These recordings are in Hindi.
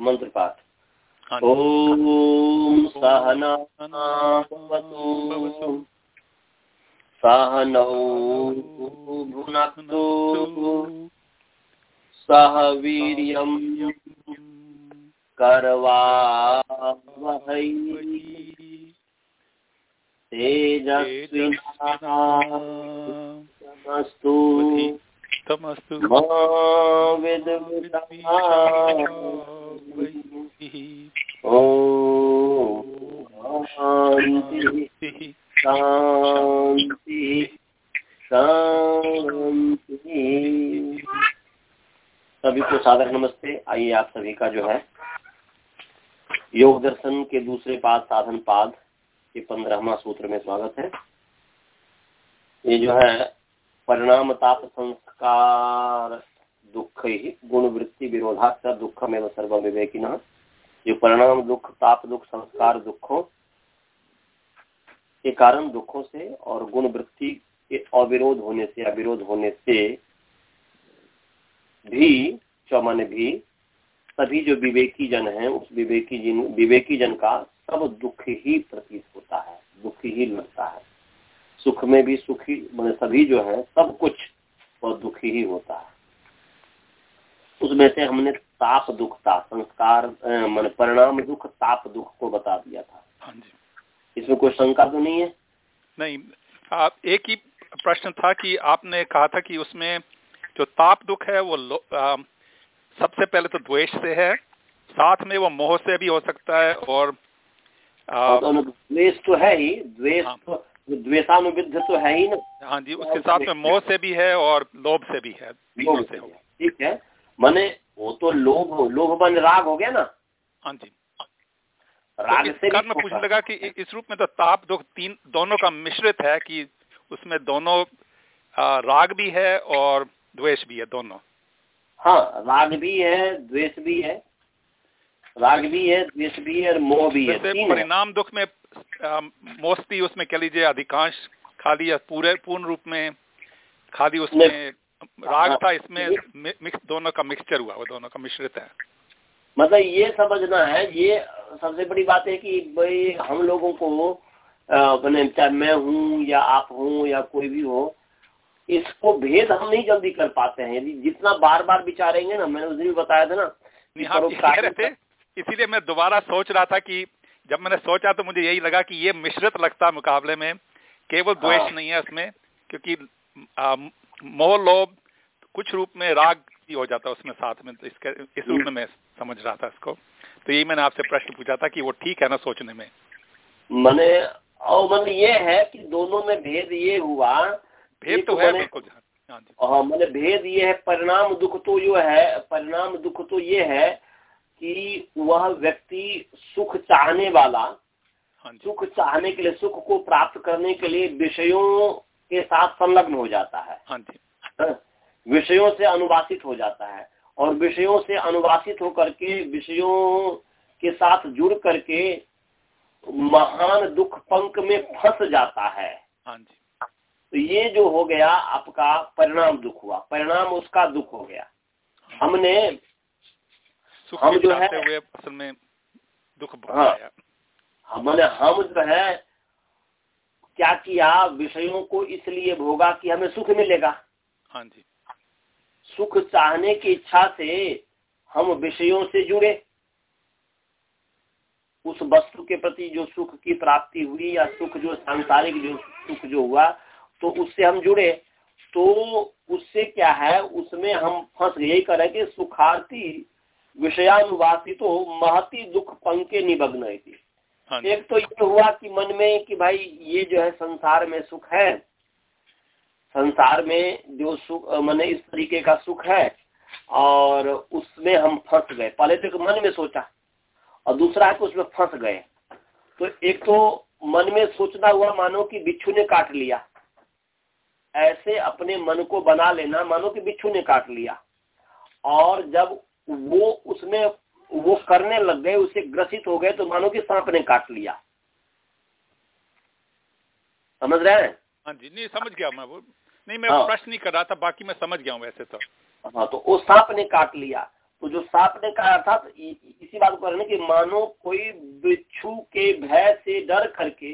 मंत्र पाठ ॐ सहनावतु सहनौ भुनक्तु। सह वीर्यं करवावहै। तेजस्विनास्तु तमस्तु। शान्तिः सभी को सादर नमस्ते। आइए आप सभी का जो है योग दर्शन के दूसरे पाद साधन पाद के पंद्रहवा सूत्र में स्वागत है। ये जो है परिणाम ताप संस्कार दुख ही गुण वृत्ति विरोधाक्षर दुख में सर्व विवेकिना जो परिणाम दुख, ताप दुख, संस्कार दुखों के कारण दुखों से और गुण वृत्ति के अविरोध होने से, अविरोध होने से भी, चौमाने भी, सभी जो विवेकी जन हैं, उस विवेकी जन विवेकी जन का सब दुख ही प्रतीत होता है, दुख ही लगता है। सुख में भी सुखी मैंने सभी जो है सब कुछ वह दुखी ही होता है। उसमें से हमने ताप दुख था संस्कार मान परिणाम दुख ताप दुख को बता दिया था। हाँ जी। इसमें कोई शंका तो नहीं है? नहीं आप एक ही प्रश्न था कि आपने कहा था कि उसमें जो ताप दुख है वो आ, सबसे पहले तो द्वेष से है साथ में वो मोह से भी हो सकता है और तो द्वेष तो है ही द्वेष हाँ, तो द्वेषानुविध तो है ही ना। हाँ जी उसके साथ में मोह से भी है और लोभ से भी है से हो। ठीक है। माने वो तो लोभ लोभ बन राग हो गया ना। हाँ जी। राग तो से कारण पूछने लगा कि इस रूप में तो ताप दुख तीन दोनों का मिश्रित है कि उसमें दोनों राग भी है और द्वेष भी है दोनों। हाँ राग भी है द्वेष भी है। राग भी है द्वेष भी है और मोह भी है। परिणाम दुख में मोस्टली उसमें कह लीजिए अधिकांश खाली या पूरे पूर्ण रूप में खाली उसमें राग हाँ, था इसमें मिक्स दोनों का मिक्सचर हुआ वो दोनों का मिश्रित है। मतलब ये समझना है ये सबसे बड़ी बात है कि भाई हम लोगों को मैंने चाहे मैं हूँ या आप हूँ या कोई भी हो इसको भेद हम नहीं जल्दी कर पाते हैं। यदि जितना बार बार विचारेंगे ना मैंने उस दिन भी बताया था ना इसीलिए मैं दोबारा सोच रहा था कि जब मैंने सोचा तो मुझे यही लगा कि ये मिश्रित लगता मुकाबले में। केवल द्वेष हाँ। नहीं है इसमें क्योंकि मोह लोभ कुछ रूप में राग भी हो जाता है उसमें साथ में तो इसके इस रूप में मैं समझ रहा था इसको। तो यही मैंने आपसे प्रश्न पूछा था कि वो ठीक है ना सोचने में? मैंने और मन ये है कि दोनों में भेद ये हुआ भेद तो, तो है बिल्कुल हाँ, हाँ मैंने भेद ये है परिणाम दुख तो जो है परिणाम दुख तो ये है कि वह व्यक्ति सुख चाहने वाला हाँ सुख चाहने के लिए सुख को प्राप्त करने के लिए विषयों के साथ संलग्न हो जाता है। हाँ हाँ, विषयों से अनुवासित हो जाता है। और विषयों से अनुवासित होकर के विषयों के साथ जुड़ करके महान दुख पंख में फंस जाता है। हाँ तो ये जो हो गया आपका परिणाम दुख हुआ। परिणाम उसका दुख हो गया। हमने हम जो है हुए असल में दुख हाँ। हम जो है क्या किया? विषयों को इसलिए भोगा कि हमें सुख मिलेगा। हाँ जी। सुख चाहने की इच्छा से हम विषयों से जुड़े। उस वस्तु के प्रति जो सुख की प्राप्ति हुई या सुख जो सांसारिक जो सुख जो हुआ तो उससे हम जुड़े। तो उससे क्या है? उसमें हम फंस यही करें कि सुखार्थी विषयानुवासी तो महती दुख पंके निबग्न थी हाँ एक तो ये हुआ कि मन में कि भाई ये जो है संसार में सुख है संसार में जो सुख मैंने इस तरीके का सुख है और उसमें हम फंस गए। पहले तो मन में सोचा और दूसरा है कि उसमें फंस गए। तो एक तो मन में सोचना हुआ मानो कि बिच्छू ने काट लिया। ऐसे अपने मन को बना लेना मानो कि बिच्छू ने काट लिया। और जब वो उसमें वो करने लग गए उसे ग्रसित हो गए तो मानो कि सांप ने काट लिया। समझ रहे हैं? हाँ जी नहीं समझ गया मैं वो नहीं मैं हाँ। प्रश्न नहीं कर रहा था बाकी मैं समझ गया हूँ वैसे तो। हाँ तो वो सांप ने काट लिया। तो जो सांप ने कहा था तो इसी बात को कि मानो कोई बिच्छू के भय से डर करके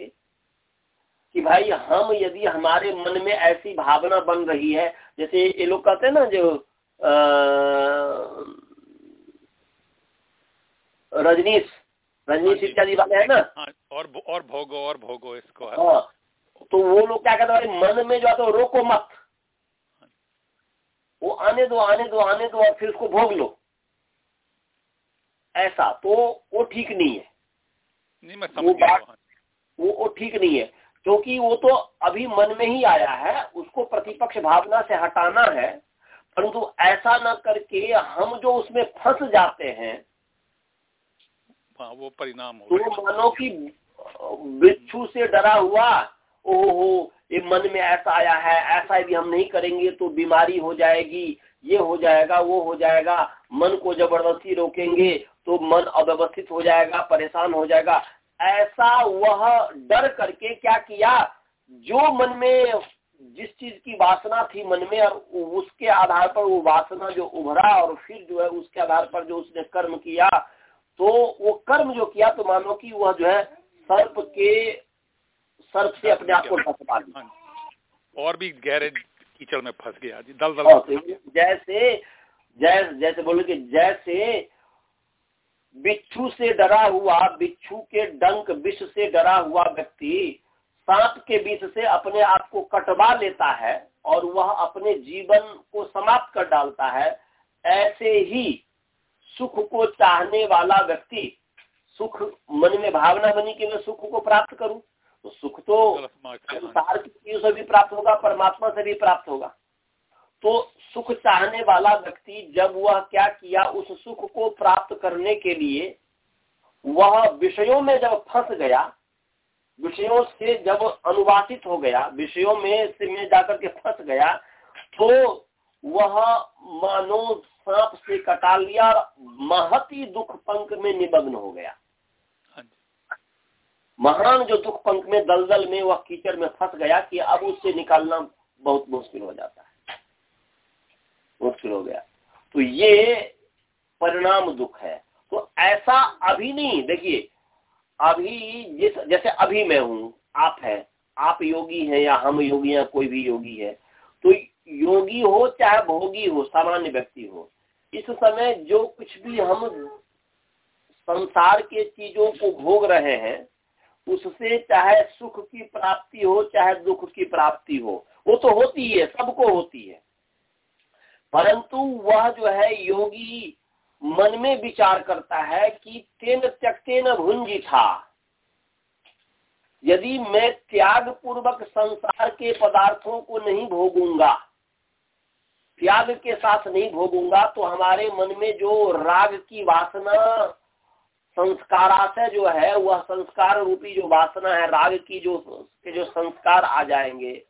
कि भाई हम यदि हमारे मन में ऐसी भावना बन रही है जैसे ये लोग कहते हैं ना जो रजनीश। रजनीश हाँ इत्यादि वाले है ना। हाँ, और और भोगो और भोगो इसको हाँ। तो वो लोग क्या कहते हैं मन में जो आता है रोको मत। वो आने दो आने दो आने दो और फिर उसको भोग लो। ऐसा तो वो ठीक नहीं है। नहीं मैं समझ वो बात वो वो ठीक नहीं है क्योंकि वो तो अभी मन में ही आया है उसको प्रतिपक्ष भावना से हटाना है परंतु ऐसा न करके हम जो उसमें फंस जाते हैं हाँ वो परिणाम हो तो मानो कि बिच्छू से डरा हुआ ओहो ये मन में ऐसा आया है ऐसा यदि हम नहीं करेंगे तो बीमारी हो जाएगी ये हो जाएगा वो हो जाएगा मन को ज़बरदस्ती रोकेंगे तो मन अव्यवस्थित हो जाएगा परेशान हो जाएगा। ऐसा वह डर करके क्या किया जो मन में जिस चीज़ की वासना थी मन में और उसके आधार पर वो वासना जो उभरा और फिर जो है उसके आधार पर जो उसने कर्म किया तो वो कर्म जो किया तो मानो कि वह जो है सर्प के सर्प से अपने आप को ढकवा दिया। हाँ। और भी गहरे कीचड़ में फंस गया जी दल दल हाँ, तो जैसे जैसे जैसे बोले कि जैसे बिच्छू से डरा हुआ बिच्छू के डंक विष से डरा हुआ व्यक्ति सांप के विष से अपने आप को कटवा लेता है और वह अपने जीवन को समाप्त कर डालता है ऐसे ही सुख को चाहने वाला व्यक्ति सुख मन में भावना बनी कि मैं सुख को प्राप्त करूँ तो सुख तो संसार की चीज़ों से भी प्राप्त होगा परमात्मा से भी प्राप्त होगा। तो सुख चाहने वाला व्यक्ति जब वह क्या किया उस सुख को प्राप्त करने के लिए वह विषयों में जब फंस गया विषयों से जब अनुवासित हो गया विषयों में से में जाकर के फंस गया तो वह मानो सांप से कटा लिया महती दुख पंख में निमग्न हो गया। हाँ महान जो दुख पंख में दलदल में वह कीचड़ में फंस गया कि अब उससे निकालना बहुत मुश्किल हो जाता है। मुश्किल हो गया। तो ये परिणाम दुख है। तो ऐसा अभी नहीं देखिए अभी जिस जैसे अभी मैं हूँ आप है आप योगी हैं या हम योगी हैं कोई भी योगी है योगी हो, चाहे भोगी हो, सामान्य व्यक्ति हो। इस समय जो कुछ भी हम संसार के चीज़ों को भोग रहे हैं, उससे चाहे सुख की प्राप्ति हो, चाहे दुख की प्राप्ति हो, वो तो होती है सबको होती है। परंतु वह जो है, योगी मन में विचार करता है कि तेन त्यक्तेन भुंजी था यदि मैं त्याग पूर्वक संसार के पदार्थों को नहीं भोगूँगा त्याग के साथ नहीं भोगूँगा तो हमारे मन में जो राग की वासना संस्काराशय जो है, वह संस्कार रूपी जो वासना है, राग की जो के जो संस्कार आ जाएँगे,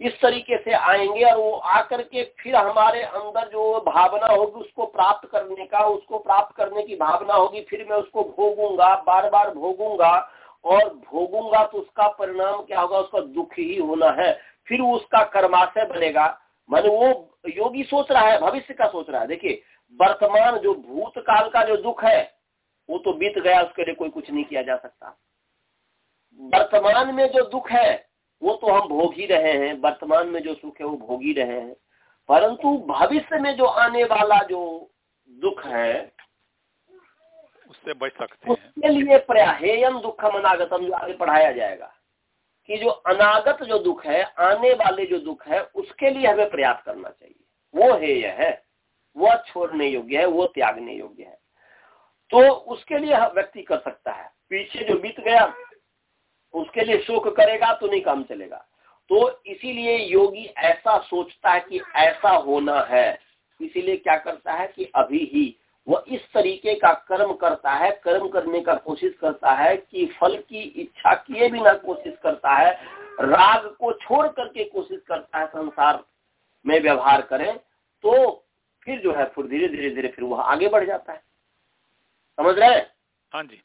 इस तरीके से आएँगे और वो आकर के फिर हमारे अंदर जो भावना होगी, उसको प्राप्त करने का, उसको प्राप्त करने की भावना होगी, फिर मैं उसको भोगूँगा बार बार भोगूँगा और भोगूँगा तो उसका परिणाम क्या होगा, उसका दुख ही होना है, फिर उसका कर्माशय बनेगा। मन वो योगी सोच रहा है भविष्य का सोच रहा है। देखिए वर्तमान जो भूतकाल का जो दुख है वो तो बीत गया उसके लिए कोई कुछ नहीं किया जा सकता। वर्तमान में जो दुख है वो तो हम भोग ही रहे हैं। वर्तमान में जो सुख है वो भोग ही रहे हैं। परंतु भविष्य में जो आने वाला जो दुख है उससे बच सकते हैं। उसके लिए प्रयाहेयम दुखम अनागतम जो आगे पढ़ाया जाएगा कि जो अनागत जो दुख है आने वाले जो दुख है उसके लिए हमें प्रयास करना चाहिए। वो हेय है। वह छोड़ने योग्य है, वो त्यागने योग्य है। तो उसके लिए व्यक्ति कर सकता है। पीछे जो बीत गया, उसके लिए शोक करेगा तो नहीं काम चलेगा। तो इसीलिए योगी ऐसा सोचता है कि ऐसा होना है। इसीलिए क्या करता है कि अभी ही वह इस तरीके का कर्म करता है, कर्म करने का कोशिश करता है कि फल की इच्छा किए बिना कोशिश करता है, राग को छोड़ करके कोशिश करता है संसार में व्यवहार करें। तो फिर जो है फिर धीरे धीरे धीरे फिर वह आगे बढ़ जाता है। समझ रहे हैं? हाँ जी।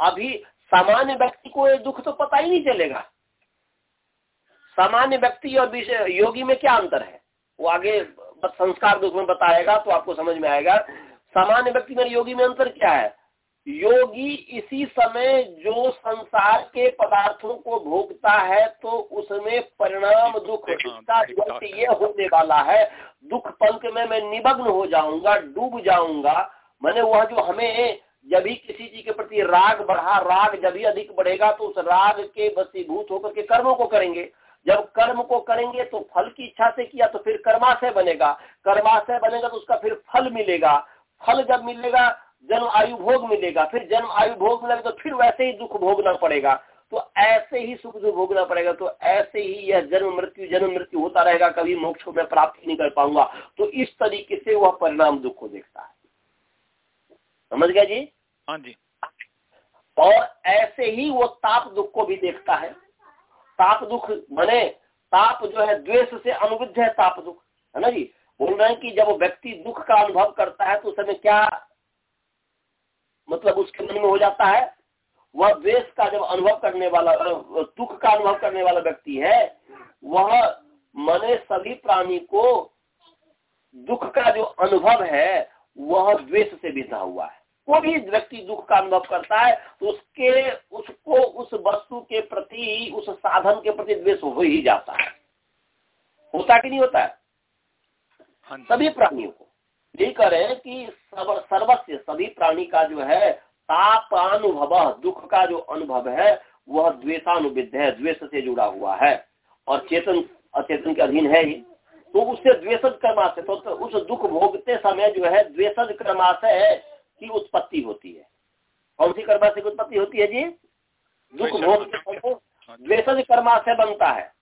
अभी सामान्य व्यक्ति को ये दुख तो पता ही नहीं चलेगा। सामान्य व्यक्ति और योगी में क्या अंतर है? वो आगे संस्कार दुख में बताएगा तो आपको समझ में आएगा। सामान्य व्यक्ति में योगी में अंतर क्या है? योगी इसी समय जो संसार के पदार्थों को भोगता है तो उसमें परिणाम दुख इसका ये होने वाला है दुख पंख में मैं निमग्न हो जाऊँगा डूब जाऊँगा। मैंने वह जो हमें जब भी किसी चीज़ के प्रति राग बढ़ा राग जब भी अधिक बढ़ेगा तो उस राग के बसीभूत होकर के कर्मों को करेंगे। जब कर्म को करेंगे तो फल की इच्छा से किया तो फिर कर्माशय बनेगा। कर्माशय बनेगा तो उसका फिर फल मिलेगा। फल जब मिलेगा जन्म आयु भोग मिलेगा फिर जन्म आयु भोग मिलेगा तो फिर वैसे ही दुख भोगना पड़ेगा। तो ऐसे ही सुख दुख भोगना पड़ेगा तो ऐसे ही यह जन्म मृत्यु जन्म मृत्यु होता रहेगा कभी मोक्ष को मैं प्राप्त नहीं कर पाऊँगा। तो इस तरीके से वह परिणाम दुख को देखता है। समझ गया जी? हाँ जी। और ऐसे ही वो ताप दुख को भी देखता है। ताप दुख बने ताप जो है द्वेष से अनुविध है ताप दुख। है ना जी? बोल रहे हैं कि जब व्यक्ति दुख का अनुभव करता है तो उस समय क्या मतलब उसके मन में हो जाता है वह द्वेष का जब अनुभव करने वाला दुख का अनुभव करने वाला व्यक्ति है वह मने सभी प्राणी को दुख का जो अनुभव है वह द्वेष से बिता हुआ है। कोई भी व्यक्ति दुख का अनुभव करता है तो उसके उसको उस वस्तु के प्रति उस साधन के प्रति द्वेष हो ही जाता है। होता कि नहीं होता है? हाँ सभी प्राणियों को। यही कह रहे हैं कि सर्वस्व सभी प्राणी का जो है ताप अनुभव दुख का जो अनुभव है वह द्वेषानुविध है द्वेष से जुड़ा हुआ है। और चेतन अचेतन के अधीन है ही तो उससे द्वेषज कर्माशय तो, तो उस दुख भोगते समय जो है द्वेषज कर्माशय की उत्पत्ति होती है। कौन सी कर्माशय की उत्पत्ति होती है जी? दुख भोगते समय द्वेषज कर्माशय बनता है।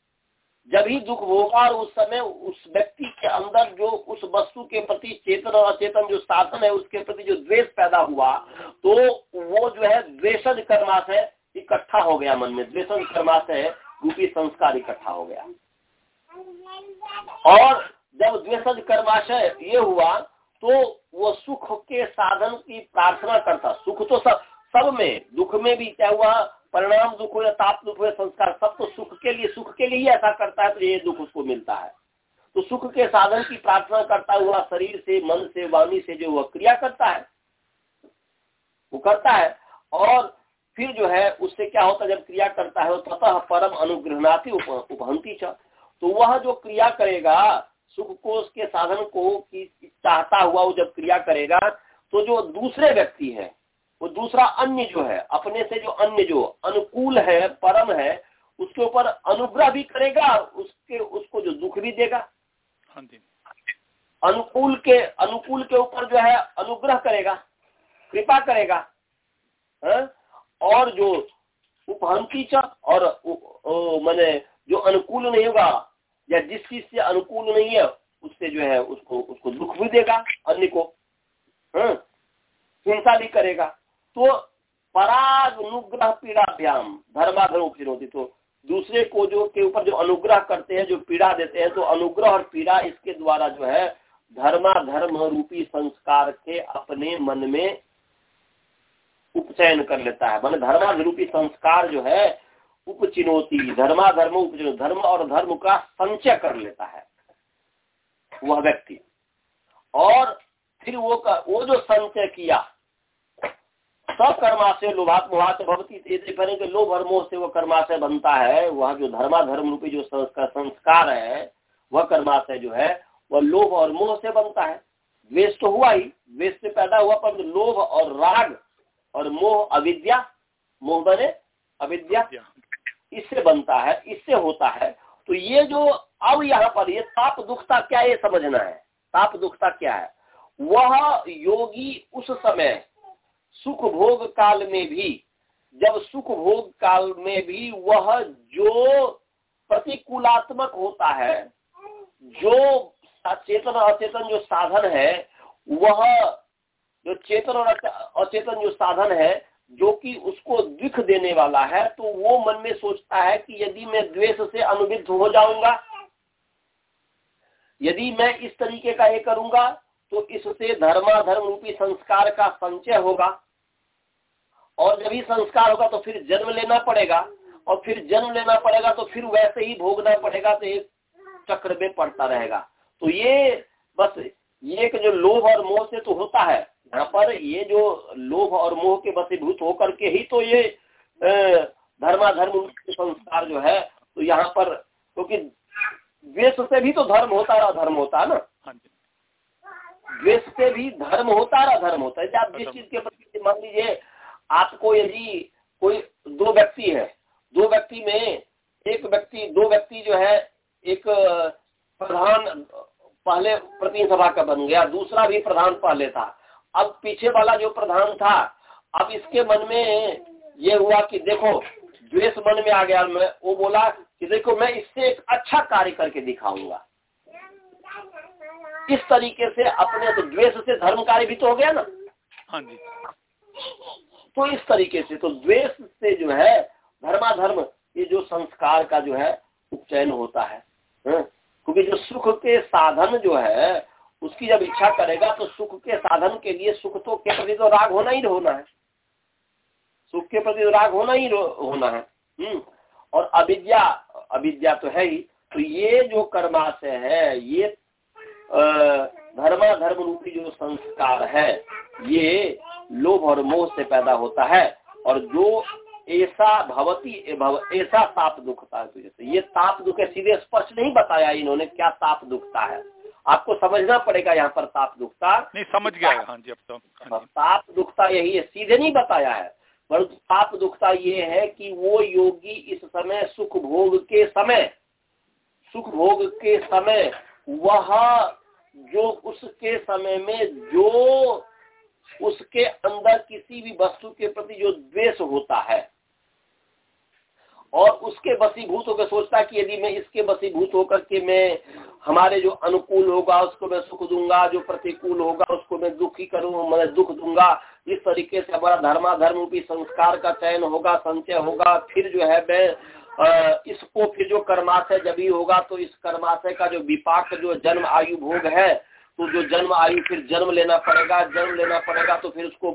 जब ही दुख होगा और उस समय उस व्यक्ति के अंदर जो उस वस्तु के प्रति चेतन और अचेतन जो साधन है, उसके प्रति जो द्वेष पैदा हुआ तो वो जो है द्वेषज कर्माशय इकट्ठा हो गया मन में। द्वेषज कर्माशय रूपी संस्कार इकट्ठा हो गया। और जब द्वेषज कर्माशय ये हुआ तो वो सुख के साधन की प्रार्थना करता। सुख तो सब सब में, दुख में भी क्या हुआ परिणाम दुख हो या ताप दुख हो या संस्कार सब तो सुख के लिए, सुख के लिए ही ऐसा करता है तो ये दुख उसको मिलता है। तो सुख के साधन की प्रार्थना करता हुआ शरीर से, मन से, वाणी से जो वह क्रिया करता है, वो करता है, और फिर जो है, उससे क्या होता है, जब क्रिया करता है ततः परम अनुग्रहणाती उपहंती तो वह जो क्रिया करेगा, सुख को, उसके साधन को, की चाहता हुआ वो जब क्रिया करेगा तो जो दूसरे व्यक्ति है वो दूसरा अन्य जो है अपने से जो अन्य जो अनुकूल है परम है उसके ऊपर अनुग्रह भी करेगा उसके उसको जो दुख भी देगा हाँ अनुकूल के अनुकूल के ऊपर जो है अनुग्रह करेगा कृपा करेगा है? हाँ? और जो उपहंती और मैंने जो अनुकूल नहीं होगा या जिस चीज़ से अनुकूल नहीं है उससे जो है उसको उसको दुख भी देगा अन्य को हाँ? हिंसा भी करेगा तो पराग अनुग्रह पीड़ाभ्याम धर्माधर्म उपचिनोती तो दूसरे को जो के ऊपर जो अनुग्रह करते हैं जो पीड़ा देते हैं तो अनुग्रह और पीड़ा इसके द्वारा जो है धर्माधर्म रूपी संस्कार के अपने मन में उपचयन कर लेता है। मान धर्माधर्म रूपी संस्कार जो है उपचिनोती धर्माधर्म उपचिनो धर्म और धर्म का संचय कर लेता है वह व्यक्ति। और फिर वो का, वो जो संचय किया सब कर्माशय लोभात मोहात भवती के लोभ और मोह से वो कर्माशय बनता है वह जो धर्माधर्म रूपी जो संस्कार है वह कर्माशय जो है वह लोभ और मोह से बनता है। द्वेष तो हुआ ही द्वेष से पैदा हुआ पर लोभ और राग और मोह अविद्या मोह बने अविद्या। इससे बनता है इससे होता है। तो ये जो अब यहाँ पर ये ताप दुखता क्या ये समझना है? ताप दुखता क्या है? वह योगी उस समय सुख भोग काल में भी, जब सुख भोग काल में भी वह जो प्रतिकूलात्मक होता है, जो चेतन अचेतन जो साधन है, वह जो चेतन और अचेतन जो साधन है, जो कि उसको दुख देने वाला है तो वो मन में सोचता है कि यदि मैं द्वेष से अनुविध हो जाऊँगा, यदि मैं इस तरीके का ये करूँगा तो इससे धर्माधर्म रूपी संस्कार का संचय होगा। और जब ही संस्कार होगा तो फिर जन्म लेना पड़ेगा। और फिर जन्म लेना पड़ेगा तो फिर वैसे ही भोगना पड़ेगा तो एक चक्र में पड़ता रहेगा। तो ये बस ये जो लोभ और मोह से तो होता है। यहाँ पर ये जो लोभ और मोह के बसीभूत होकर के ही तो ये धर्माधर्म संस्कार जो है तो यहाँ पर क्योंकि तो द्वेष से भी तो धर्म होता है धर्म होता है ना। हाँ द्वेष से भी धर्म होता है धर्म होता है। आप जिस चीज़ के प्रति मान लीजिए आपको यदि कोई दो व्यक्ति है दो व्यक्ति में एक व्यक्ति दो व्यक्ति जो है एक प्रधान पहले प्रतिनिधि सभा का बन गया दूसरा भी प्रधान पहले था अब पीछे वाला जो प्रधान था अब इसके मन में ये हुआ कि देखो द्वेष मन में आ गया मैं वो बोला कि देखो मैं इससे एक अच्छा कार्य करके दिखाऊँगा। इस तरीके से अपने तो द्वेष से धर्म कार्य भी तो हो गया ना। हाँ जी। तो इस तरीके से तो द्वेष से जो है धर्माधर्म ये जो संस्कार का जो है उपचयन होता है हाँ? क्योंकि जो सुख के साधन जो है उसकी जब इच्छा करेगा तो सुख के साधन के लिए सुख तो के प्रति तो राग होना ही होना है। सुख के प्रति तो राग होना ही होना है हम्म। और अविद्या अविद्या तो है ही। तो ये जो कर्माशय है ये धर्मा धर्म रूपी जो संस्कार है ये लोभ और मोह से पैदा होता है। और जो ऐसा भवती ऐसा ताप दुखता है तुझे तो ये ताप दुख है सीधे स्पर्श नहीं बताया इन्होंने क्या ताप दुखता है। आपको समझना पड़ेगा यहाँ पर ताप दुखता। नहीं समझ गया। हाँ जी अब तो हाँ जी। ताप दुखता यही है सीधे नहीं बताया है। परंतु ताप दुखता ये है कि वो योगी इस समय सुख भोग के समय सुख भोग के समय वह जो उसके समय में जो उसके अंदर किसी भी वस्तु के प्रति जो द्वेष होता है, और उसके बसीभूत होकर सोचता कि यदि मैं इसके बसीभूत होकर के मैं हमारे जो अनुकूल होगा, उसको मैं सुख दूँगा, जो प्रतिकूल होगा, उसको मैं दुखी करूँ, मैं दुख दूँगा, इस तरीके से हमारा धर्माधर्म रूपी संस्कार का चयन होगा, संचय होगा, फिर जो है मैं इसको फिर जो कर्माशय जब ही होगा तो इस कर्माशय का जो विपाक जो जन्म आयु भोग है तो जो जन्म आयु फिर जन्म लेना पड़ेगा जन्म लेना पड़ेगा तो फिर उसको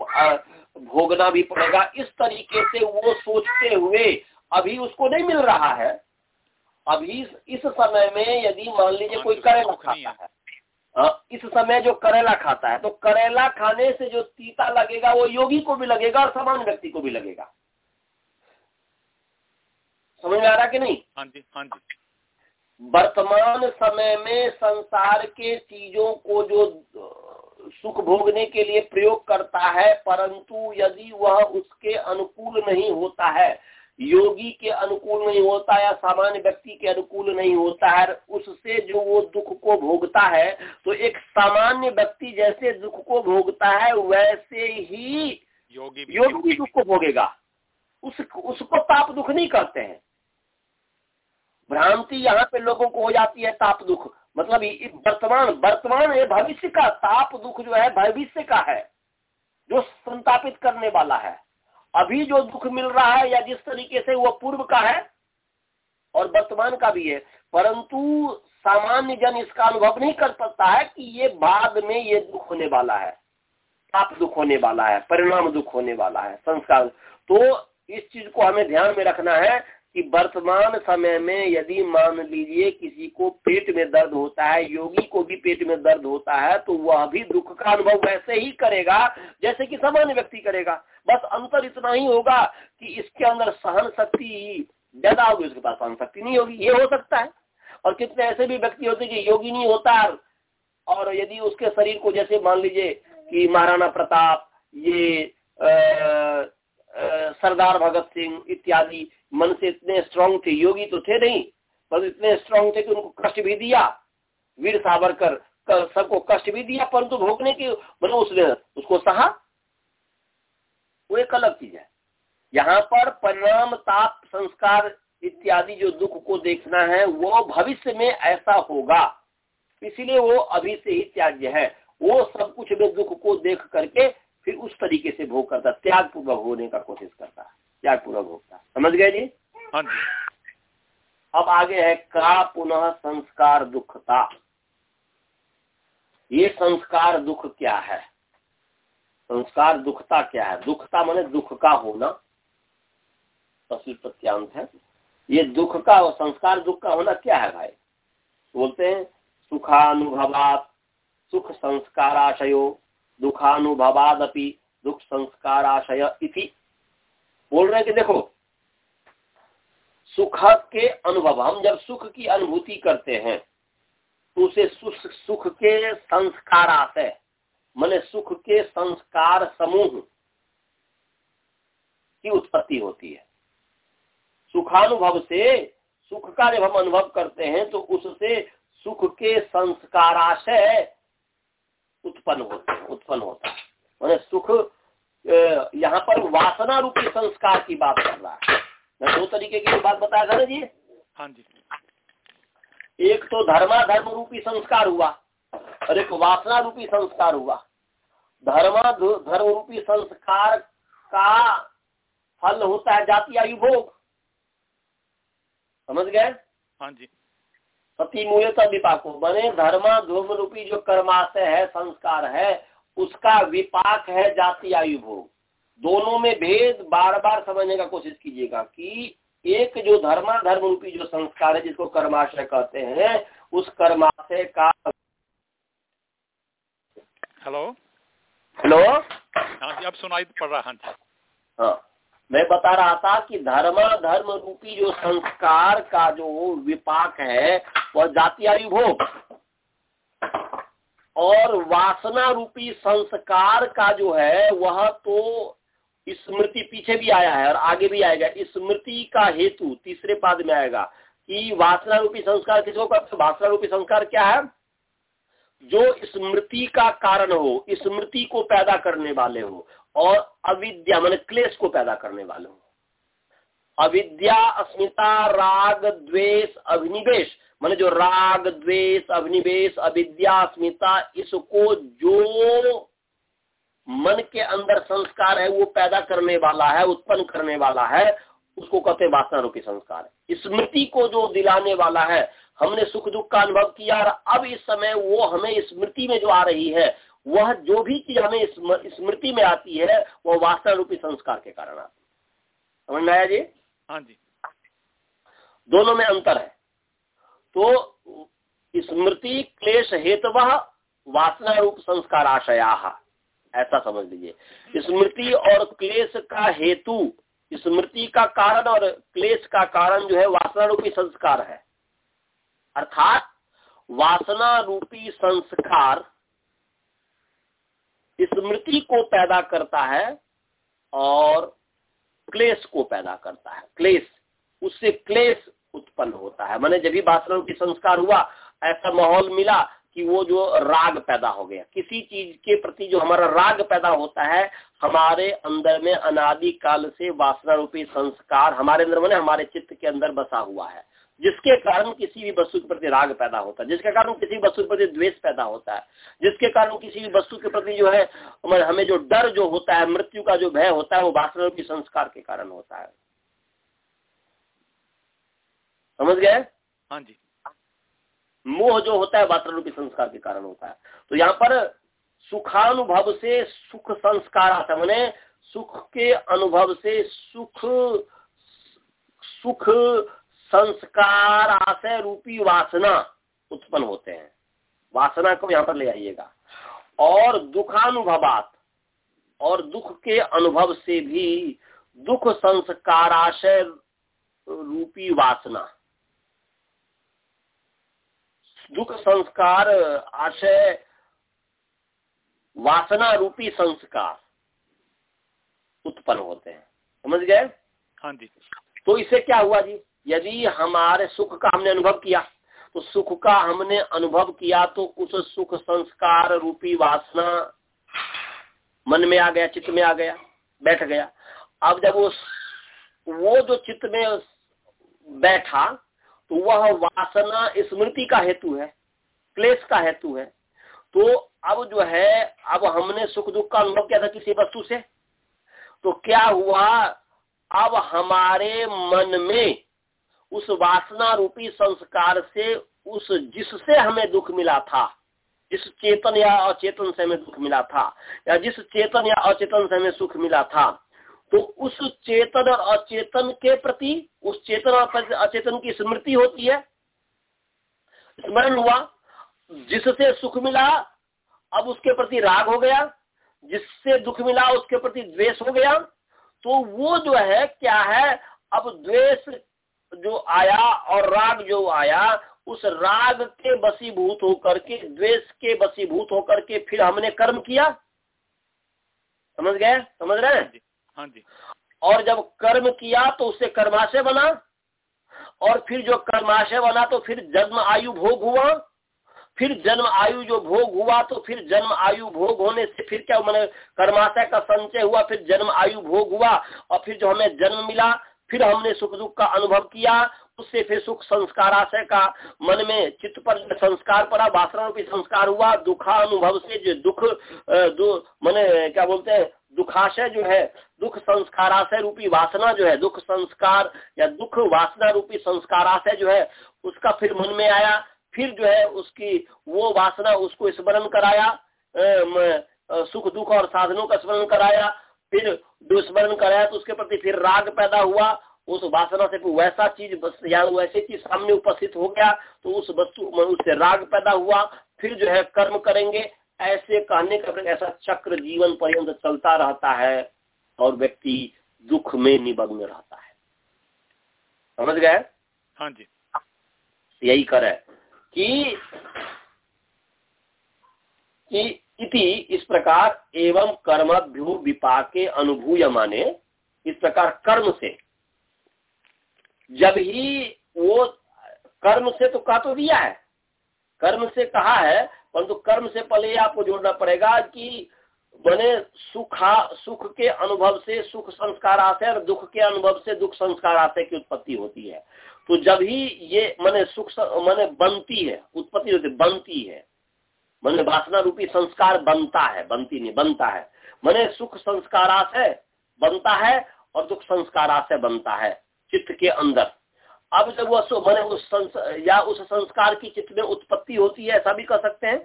भोगना भी पड़ेगा। इस तरीके से वो सोचते हुए अभी उसको नहीं मिल रहा है। अभी इस समय में यदि मान लीजिए कोई करेला खाता है इस समय जो करेला खाता है तो करेला खाने से जो तीता लगेगा वो योगी को भी लगेगा और सामान्य व्यक्ति को भी लगेगा। समझ में आ रहा कि नहीं? हाँ जी हाँ जी। वर्तमान समय में संसार के चीज़ों को जो सुख भोगने के लिए प्रयोग करता है परंतु यदि वह उसके अनुकूल नहीं होता है योगी के अनुकूल नहीं होता या सामान्य व्यक्ति के अनुकूल नहीं होता है उससे जो वो दुख को भोगता है तो एक सामान्य व्यक्ति जैसे दुख को भोगता है वैसे ही योगी भी योगी भी दुख को भोगेगा। उस उसको ताप दुख नहीं करते हैं। भ्रांति यहाँ पे लोगों को हो जाती है ताप दुख। मतलब वर्तमान वर्तमान है, भविष्य का ताप दुख जो है, भविष्य का है, जो संतापित करने वाला है। अभी जो दुख मिल रहा है या जिस तरीके से वो पूर्व का है, और वर्तमान का भी है, परंतु सामान्य जन इसका अनुभव नहीं कर सकता है कि ये बाद में ये दुख होने वाला है, ताप दुख होने वाला है, परिणाम दुख होने वाला है, संस्कार। तो इस चीज़ को हमें ध्यान में रखना है कि वर्तमान समय में यदि मान लीजिए किसी को पेट में दर्द होता है योगी को भी पेट में दर्द होता है तो वह भी दुख का अनुभव वैसे ही करेगा जैसे कि सामान्य व्यक्ति करेगा। बस अंतर इतना ही होगा कि इसके अंदर सहन शक्ति ज़्यादा होगी उसके पास सहन शक्ति नहीं होगी। ये हो सकता है। और कितने ऐसे भी व्यक्ति होते कि योगी नहीं होता और यदि उसके शरीर को जैसे मान लीजिए कि महाराणा प्रताप ये आ, सरदार भगत सिंह इत्यादि मन से इतने स्ट्रांग थे। योगी तो थे नहीं, पर इतने स्ट्रांग थे कि उनको कष्ट भी दिया। वीर सावरकर सबको कष्ट भी दिया, परंतु भोगने की मतलब उसने उसको सहा। वो एक अलग चीज़ है। यहाँ पर परिणाम, ताप, संस्कार इत्यादि जो दुख को देखना है, वो भविष्य में ऐसा होगा। इसीलिए वो अभी से ही त्याज्य है। वो सब कुछ में दुख को देख करके फिर उस तरीके से भोग करता त्याग पूर्वक होने का कोशिश करता त्याग पूर्वक भोगता। समझ गए जी? हाँ जी। अब आगे है का पुनः संस्कार दुखता? ये संस्कार दुख क्या है? संस्कार दुखता क्या है? दुखता माने दुख का होना। तस्वीर प्रत्यांत है। ये दुख का और संस्कार दुख का होना क्या है भाई? बोलते हैं सुखानुभवात सुख संस्काराशयो। दुखानुभवादपि दुख संस्काराशय इति। बोल रहे कि देखो सुख के अनुभव हम जब सुख की अनुभूति करते हैं तो उसे सुख, के संस्कार आते मैंने सुख के संस्कार समूह की उत्पत्ति होती है। सुखानुभव से सुख का जब हम अनुभव करते हैं तो उससे सुख के संस्काराशय उत्पन्न होते हैं उत्पन्न होता है। मैंने सुख यहाँ पर वासना रूपी संस्कार की बात कर रहा है। मैं दो तरीके की बात बताया था ना जी? हाँ जी। एक तो धर्मा धर्म रूपी संस्कार हुआ और एक वासना रूपी संस्कार हुआ। धर्मा धर्म रूपी संस्कार का फल होता है जाति आयु भोग। समझ गए? हाँ जी। सती मूल्यता विपाको। बने धर्मा धूम रूपी जो कर्माशय है संस्कार है उसका विपाक है जाति आयु भोग। दोनों में भेद बार बार समझने का कोशिश कीजिएगा कि एक जो धर्मा धर्म रूपी जो संस्कार है जिसको कर्माशय कहते हैं उस कर्माशय का हेलो हेलो? हाँ जी अब सुनाई पड़ रहा हाँ। जी हाँ। मैं बता रहा था कि धर्म धर्म रूपी जो संस्कार का जो विपाक है, वह जातियायु भोग और वासना रूपी संस्कार का जो है, वह तो स्मृति पीछे भी आया है और आगे भी आएगा। स्मृति का हेतु तीसरे पाद में आएगा कि वासना रूपी संस्कार किसको कहते वासना रूपी संस्कार क्या है? जो स्मृति का कारण हो, स्मृति को पैदा करने वाले हो। और अविद्या, मान क्लेश को पैदा करने वाले अविद्या, अस्मिता, राग, द्वेष, अभिनिवेश, मान जो राग, द्वेष, अभिनिवेश, अविद्या, अस्मिता, इसको जो मन के अंदर संस्कार है, वो पैदा करने वाला है, उत्पन्न करने वाला है, उसको कहते हैं वासना रूपी संस्कार। स्मृति को जो दिलाने वाला है, हमने सुख दुख का अनुभव किया और अब इस समय वो हमें स्मृति में जो आ रही है वह जो भी चीज़ हमें स्मृति में आती है वह वासना रूपी संस्कार के कारण आती है। समझ में आया जी? हाँ जी। दोनों में अंतर है। तो स्मृति क्लेश हेतु वासना रूप संस्कार आशया ऐसा समझ लीजिए। स्मृति और क्लेश का हेतु स्मृति का कारण और क्लेश का कारण जो है वासना रूपी संस्कार है। अर्थात वासना रूपी संस्कार स्मृति को पैदा करता है और क्लेश को पैदा करता है। क्लेश, उससे क्लेश उत्पन्न होता है। मैंने जब भी वासना की संस्कार हुआ, ऐसा माहौल मिला कि वो जो राग पैदा हो गया। किसी चीज़ के प्रति जो हमारा राग पैदा होता है, हमारे अंदर में अनादि काल से वासना रूपी संस्कार हमारे अंदर मैंने हमारे चित्त के अंदर बसा हुआ है। जिसके कारण किसी भी वस्तु के प्रति राग पैदा होता है जिसके कारण किसी वस्तु के प्रति द्वेष पैदा होता है जिसके कारण किसी भी वस्तु के प्रति जो है हमें जो डर जो होता है मृत्यु का जो भय होता है वो वासना रूपी संस्कार के कारण होता है। समझ गए? हाँ जी। मोह जो होता है वासना रूपी संस्कार के कारण होता है। तो यहाँ पर सुखानुभव से सुख संस्कार आता है। मैंने सुख के अनुभव से सुख सुख संस्कार आशय रूपी वासना उत्पन्न होते हैं। वासना को यहाँ पर ले आइएगा। और दुखानुभवात और दुख के अनुभव से भी दुख संस्काराशय रूपी वासना। दुख संस्कार आशय वासना रूपी संस्कार उत्पन्न होते हैं। समझ गए? हाँ जी। तो इससे क्या हुआ जी? यदि हमारे सुख का हमने अनुभव किया तो सुख का हमने अनुभव किया तो उस सुख संस्कार रूपी वासना मन में आ गया, चित्त में आ गया, बैठ गया। अब जब वो वो जो चित्त में बैठा तो वह वासना स्मृति का हेतु है, क्लेश का हेतु है। तो अब जो है, अब हमने सुख दुख का अनुभव किया था किसी वस्तु से तो क्या हुआ? अब हमारे मन में उस वासना रूपी संस्कार से उस जिससे हमें दुख मिला था, जिस चेतन या अचेतन से हमें दुख मिला था, या जिस चेतन या अचेतन से हमें सुख मिला था तो उस चेतन और अचेतन के प्रति, उस चेतन और अचेतन की स्मृति होती है। स्मरण हुआ, जिससे सुख मिला, अब उसके प्रति राग हो गया, जिससे दुख मिला, उसके प्रति द्वेष हो गया तो वो जो है, क्या है, अब द्वेष जो आया और राग जो आया उस राग के बसीभूत होकर के द्वेष के बसीभूत होकर के फिर हमने कर्म किया? समझ गए? समझ रहे हैं? हाँ जी और जब कर्म किया तो उससे कर्माशय बना और फिर जो कर्माशय बना तो फिर जन्म आयु भोग हुआ। फिर जन्म आयु जो भोग हुआ तो फिर जन्म आयु भोग होने से फिर क्या मैंने कर्माशय का संचय हुआ फिर जन्म आयु भोग हुआ और फिर जो हमें जन्म मिला फिर हमने सुख दुख का अनुभव किया उससे फिर सुख संस्कार आशय का मन में चित्त पर संस्कार पड़ा वासना रूपी संस्कार हुआ दुखा अनुभव से जो दुख दु, मैंने क्या बोलते हैं दुखाशय जो है दुख संस्काराशय रूपी वासना जो है दुख संस्कार या दुख वासना रूपी संस्काराशय जो है उसका फिर मन में आया फिर जो है उसकी वो वासना उसको स्मरण कराया सुख दुख और साधनों का स्मरण कराया फिर दुस्मरण कराया तो उसके प्रति फिर राग पैदा हुआ उस वासना से वैसा चीज़ या वैसे चीज़ सामने उपस्थित हो गया तो उस वस्तु उससे राग पैदा हुआ फिर जो है कर्म करेंगे। ऐसे कहने का ऐसा चक्र जीवन पर्यंत चलता रहता है और व्यक्ति दुख में निमग्न रहता है। समझ गए? हाँ जी। यही करे कि कि इति इस प्रकार एवं कर्मभ्यो विपाके अनुभूय माने इस प्रकार कर्म से। जब ही वो कर्म से तो कहा तो दिया है। कर्म से कहा है, परंतु कर्म से पहले आपको जोड़ना पड़ेगा कि बने सुखा, सुख के अनुभव से सुख संस्कार आते हैं और दुख के अनुभव से दुख संस्कार आते की उत्पत्ति होती है। तो जब ही ये, मैंने सुख मैंने बनती है, उत्पत्ति होती बनती है मैंने वासना रूपी संस्कार बनता है बनती नहीं बनता है। मैंने सुख संस्कार है बनता है और दुख संस्कार से बनता है चित्त के अंदर। अब जब वो मैंने उस संस, या उस संस्कार की चित्त में उत्पत्ति होती है ऐसा भी कह सकते हैं।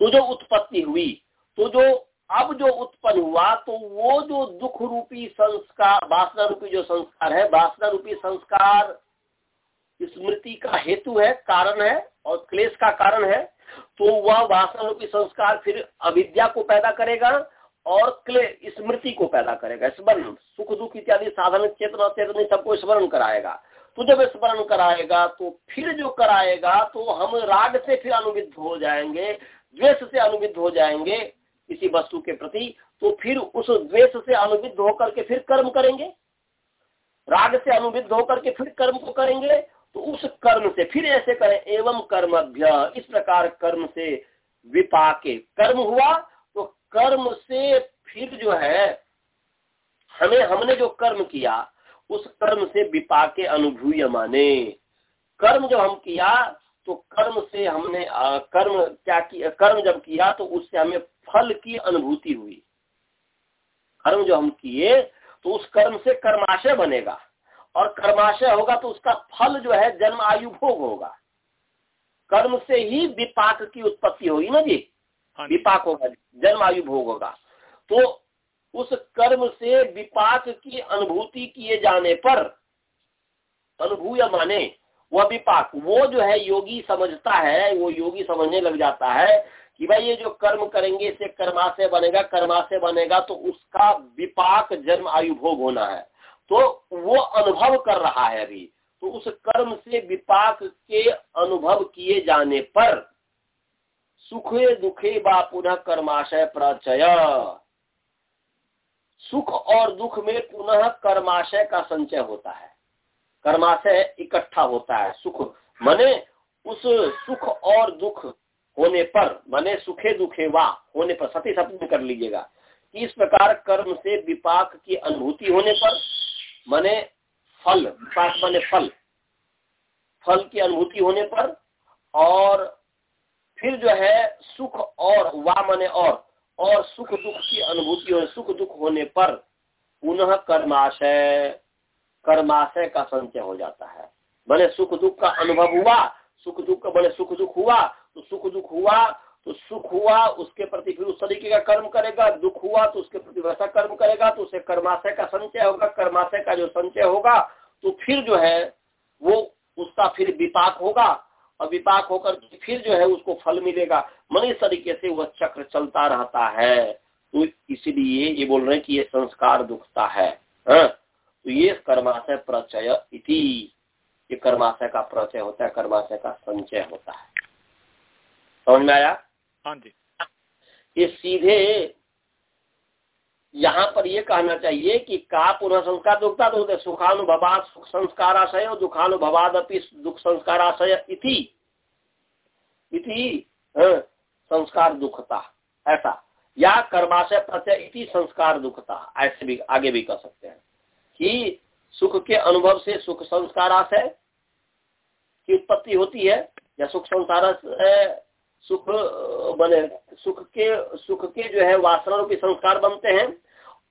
तो जो उत्पत्ति हुई तो जो अब जो उत्पन्न हुआ तो वो जो दुख रूपी संस्कार वासना रूपी जो संस्कार है वासना रूपी संस्कार स्मृति का हेतु है कारण है और क्लेश का कारण है तो वह वासना संस्कार फिर अविद्या को पैदा करेगा और क्ले, स्मृति को पैदा करेगा, स्मरण, सुख दुख इत्यादि साधन, चेतना, चेतन सबको स्मरण कराएगा। तो जब स्मरण कराएगा तो फिर जो कराएगा तो हम राग से फिर अनुविध हो जाएँगे, द्वेष से अनुविध हो जाएँगे किसी वस्तु के प्रति तो फिर उस द्वेष से अनुविध होकर के फिर कर्म करेंगे। राग से अनुविध होकर के फिर कर्म को करेंगे तो उस कर्म से फिर ऐसे करें एवं कर्मभ्य इस प्रकार कर्म से विपाके। कर्म हुआ तो कर्म से फिर जो है हमें हमने जो कर्म किया उस कर्म से विपाके अनुभूय माने। कर्म जो हम किया तो कर्म से हमने आ, कर्म क्या किया कर्म जब किया तो उससे हमें फल की अनुभूति हुई। कर्म जो हम किए तो उस कर्म से कर्माशय बनेगा। और कर्माशय होगा तो उसका फल जो है जन्म आयु भोग होगा। कर्म से ही विपाक की उत्पत्ति होगी ना जी? हाँ विपाक होगा जन्म आयु भोग होगा। तो उस कर्म से विपाक की अनुभूति किए जाने पर अनुभूय माने वह विपाक वो जो है योगी समझता है वो योगी समझने लग जाता है कि भाई ये जो कर्म करेंगे इसे कर्माशय बनेगा कर्माशय बनेगा तो उसका विपाक जन्म आयु भोग होना है। तो वो अनुभव कर रहा है अभी। तो उस कर्म से विपाक के अनुभव किए जाने पर सुखे दुखे बा पुनः कर्माशय प्रचय सुख और दुख में पुनः कर्माशय का संचय होता है। कर्माशय इकट्ठा होता है, सुख। मने उस सुख और दुख होने पर, मने सुखे दुखे वा होने पर, सती सपन कर लीजिएगा। इस प्रकार कर्म से विपाक की अनुभूति होने पर मने फल विपाक मने फल। फल की अनुभूति होने पर और फिर जो है सुख और, वा मने और और सुख दुख की अनुभूति हो सुख दुख होने पर पुनः कर्माशय कर्माशय का संचय हो जाता है। मैंने सुख दुख का अनुभव हुआ, सुख दुख का बड़े सुख दुख हुआ तो सुख दुख हुआ तो सुख हुआ, उसके प्रति फिर उस तरीके का कर्म करेगा, दुख हुआ तो उसके प्रति वैसा कर्म करेगा तो उसे कर्माशय का संचय होगा, कर्माशय का जो संचय होगा तो फिर जो है, वो उसका फिर विपाक होगा, और विपाक होकर फिर जो है, उसको फल मिलेगा। मन इस तरीके से वह चक्र चलता रहता है। तो इसलिए ये बोल रहे हैं कि ये संस्कार दुखता है। हा? तो ये कर्माशय प्रचय इति। ये कर्माशय का प्रचय होता है, कर्माशय का संचय होता है। समझ में आया? हाँ जी। ये सीधे यहाँ पर ये कहना चाहिए कि का पुनः संस्कार दुखता तो सुखानुभवाद सुख संस्काराशय और दुखानुभवाद अपनी दुख संस्काराशय इति। इति संस्कार दुखता। ऐसा। या कर्माशय प्रत्यय इति संस्कार दुखता। ऐसे भी, आगे भी कह सकते हैं कि सुख के अनुभव से सुख संस्काराशय की उत्पत्ति होती है या सुख संसार सुख बने सुख के सुख के जो है वासना रूपी संस्कार बनते हैं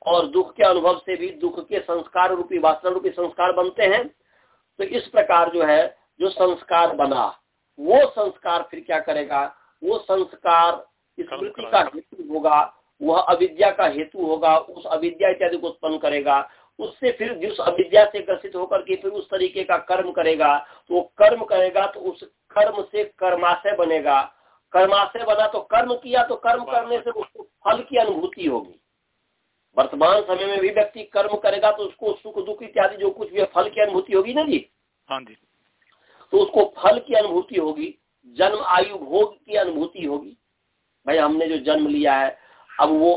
और दुख के अनुभव से भी दुख के संस्कार रूपी वासना रूपी संस्कार बनते हैं। तो इस प्रकार जो है जो संस्कार बना वो संस्कार फिर क्या करेगा? वो संस्कार स्मृति का हेतु होगा वह अविद्या का हेतु होगा उस अविद्या इत्यादि को उत्पन्न करेगा। उससे फिर जिस अविद्या से ग्रसित होकर के फिर उस तरीके का कर्म करेगा तो वो कर्म करेगा तो उस कर्म से कर्माशय बनेगा। कर्माशय बना तो कर्म किया तो कर्म करने से उसको फल की अनुभूति होगी। वर्तमान समय में भी व्यक्ति कर्म करेगा तो उसको सुख दुख इत्यादि जो कुछ भी फल की अनुभूति होगी ना जी? हाँ जी। तो उसको फल की अनुभूति होगी जन्म आयु भोग की अनुभूति होगी। भाई हमने जो जन्म लिया है अब वो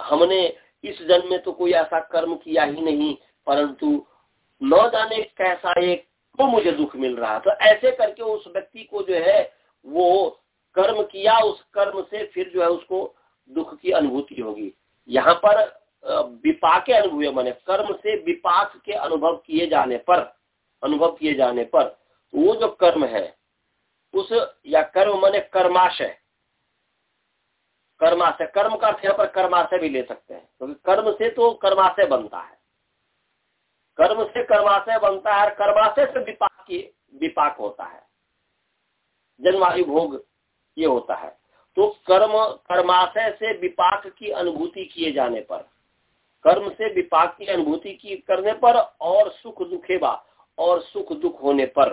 हमने इस जन्म में तो कोई ऐसा कर्म किया ही नहीं परंतु न जाने कैसा एक तो मुझे दुख मिल रहा। तो ऐसे करके उस व्यक्ति को जो है वो कर्म किया, उस कर्म से फिर जो है उसको दुख की अनुभूति होगी। यहाँ पर विपाक अनुभव माने, कर्म से विपाक के अनुभव किए जाने पर, अनुभव किए जाने पर, वो जो कर्म है, उस, या कर्म माने कर्माशय। कर्माशय, कर्म का अर्थ पर कर्माशय भी ले सकते हैं, क्योंकि तो कर्म से तो कर्माशय बनता है। कर्म से कर्माशय बनता है और कर्माशय से विपाक की, विपाक होता है। जन्मायु भोग ये होता है। तो कर्म, कर्माशय से विपाक की अनुभूति किए जाने पर, कर्म से विपाक की अनुभूति की करने पर और सुख दुखेबा और सुख दुख होने पर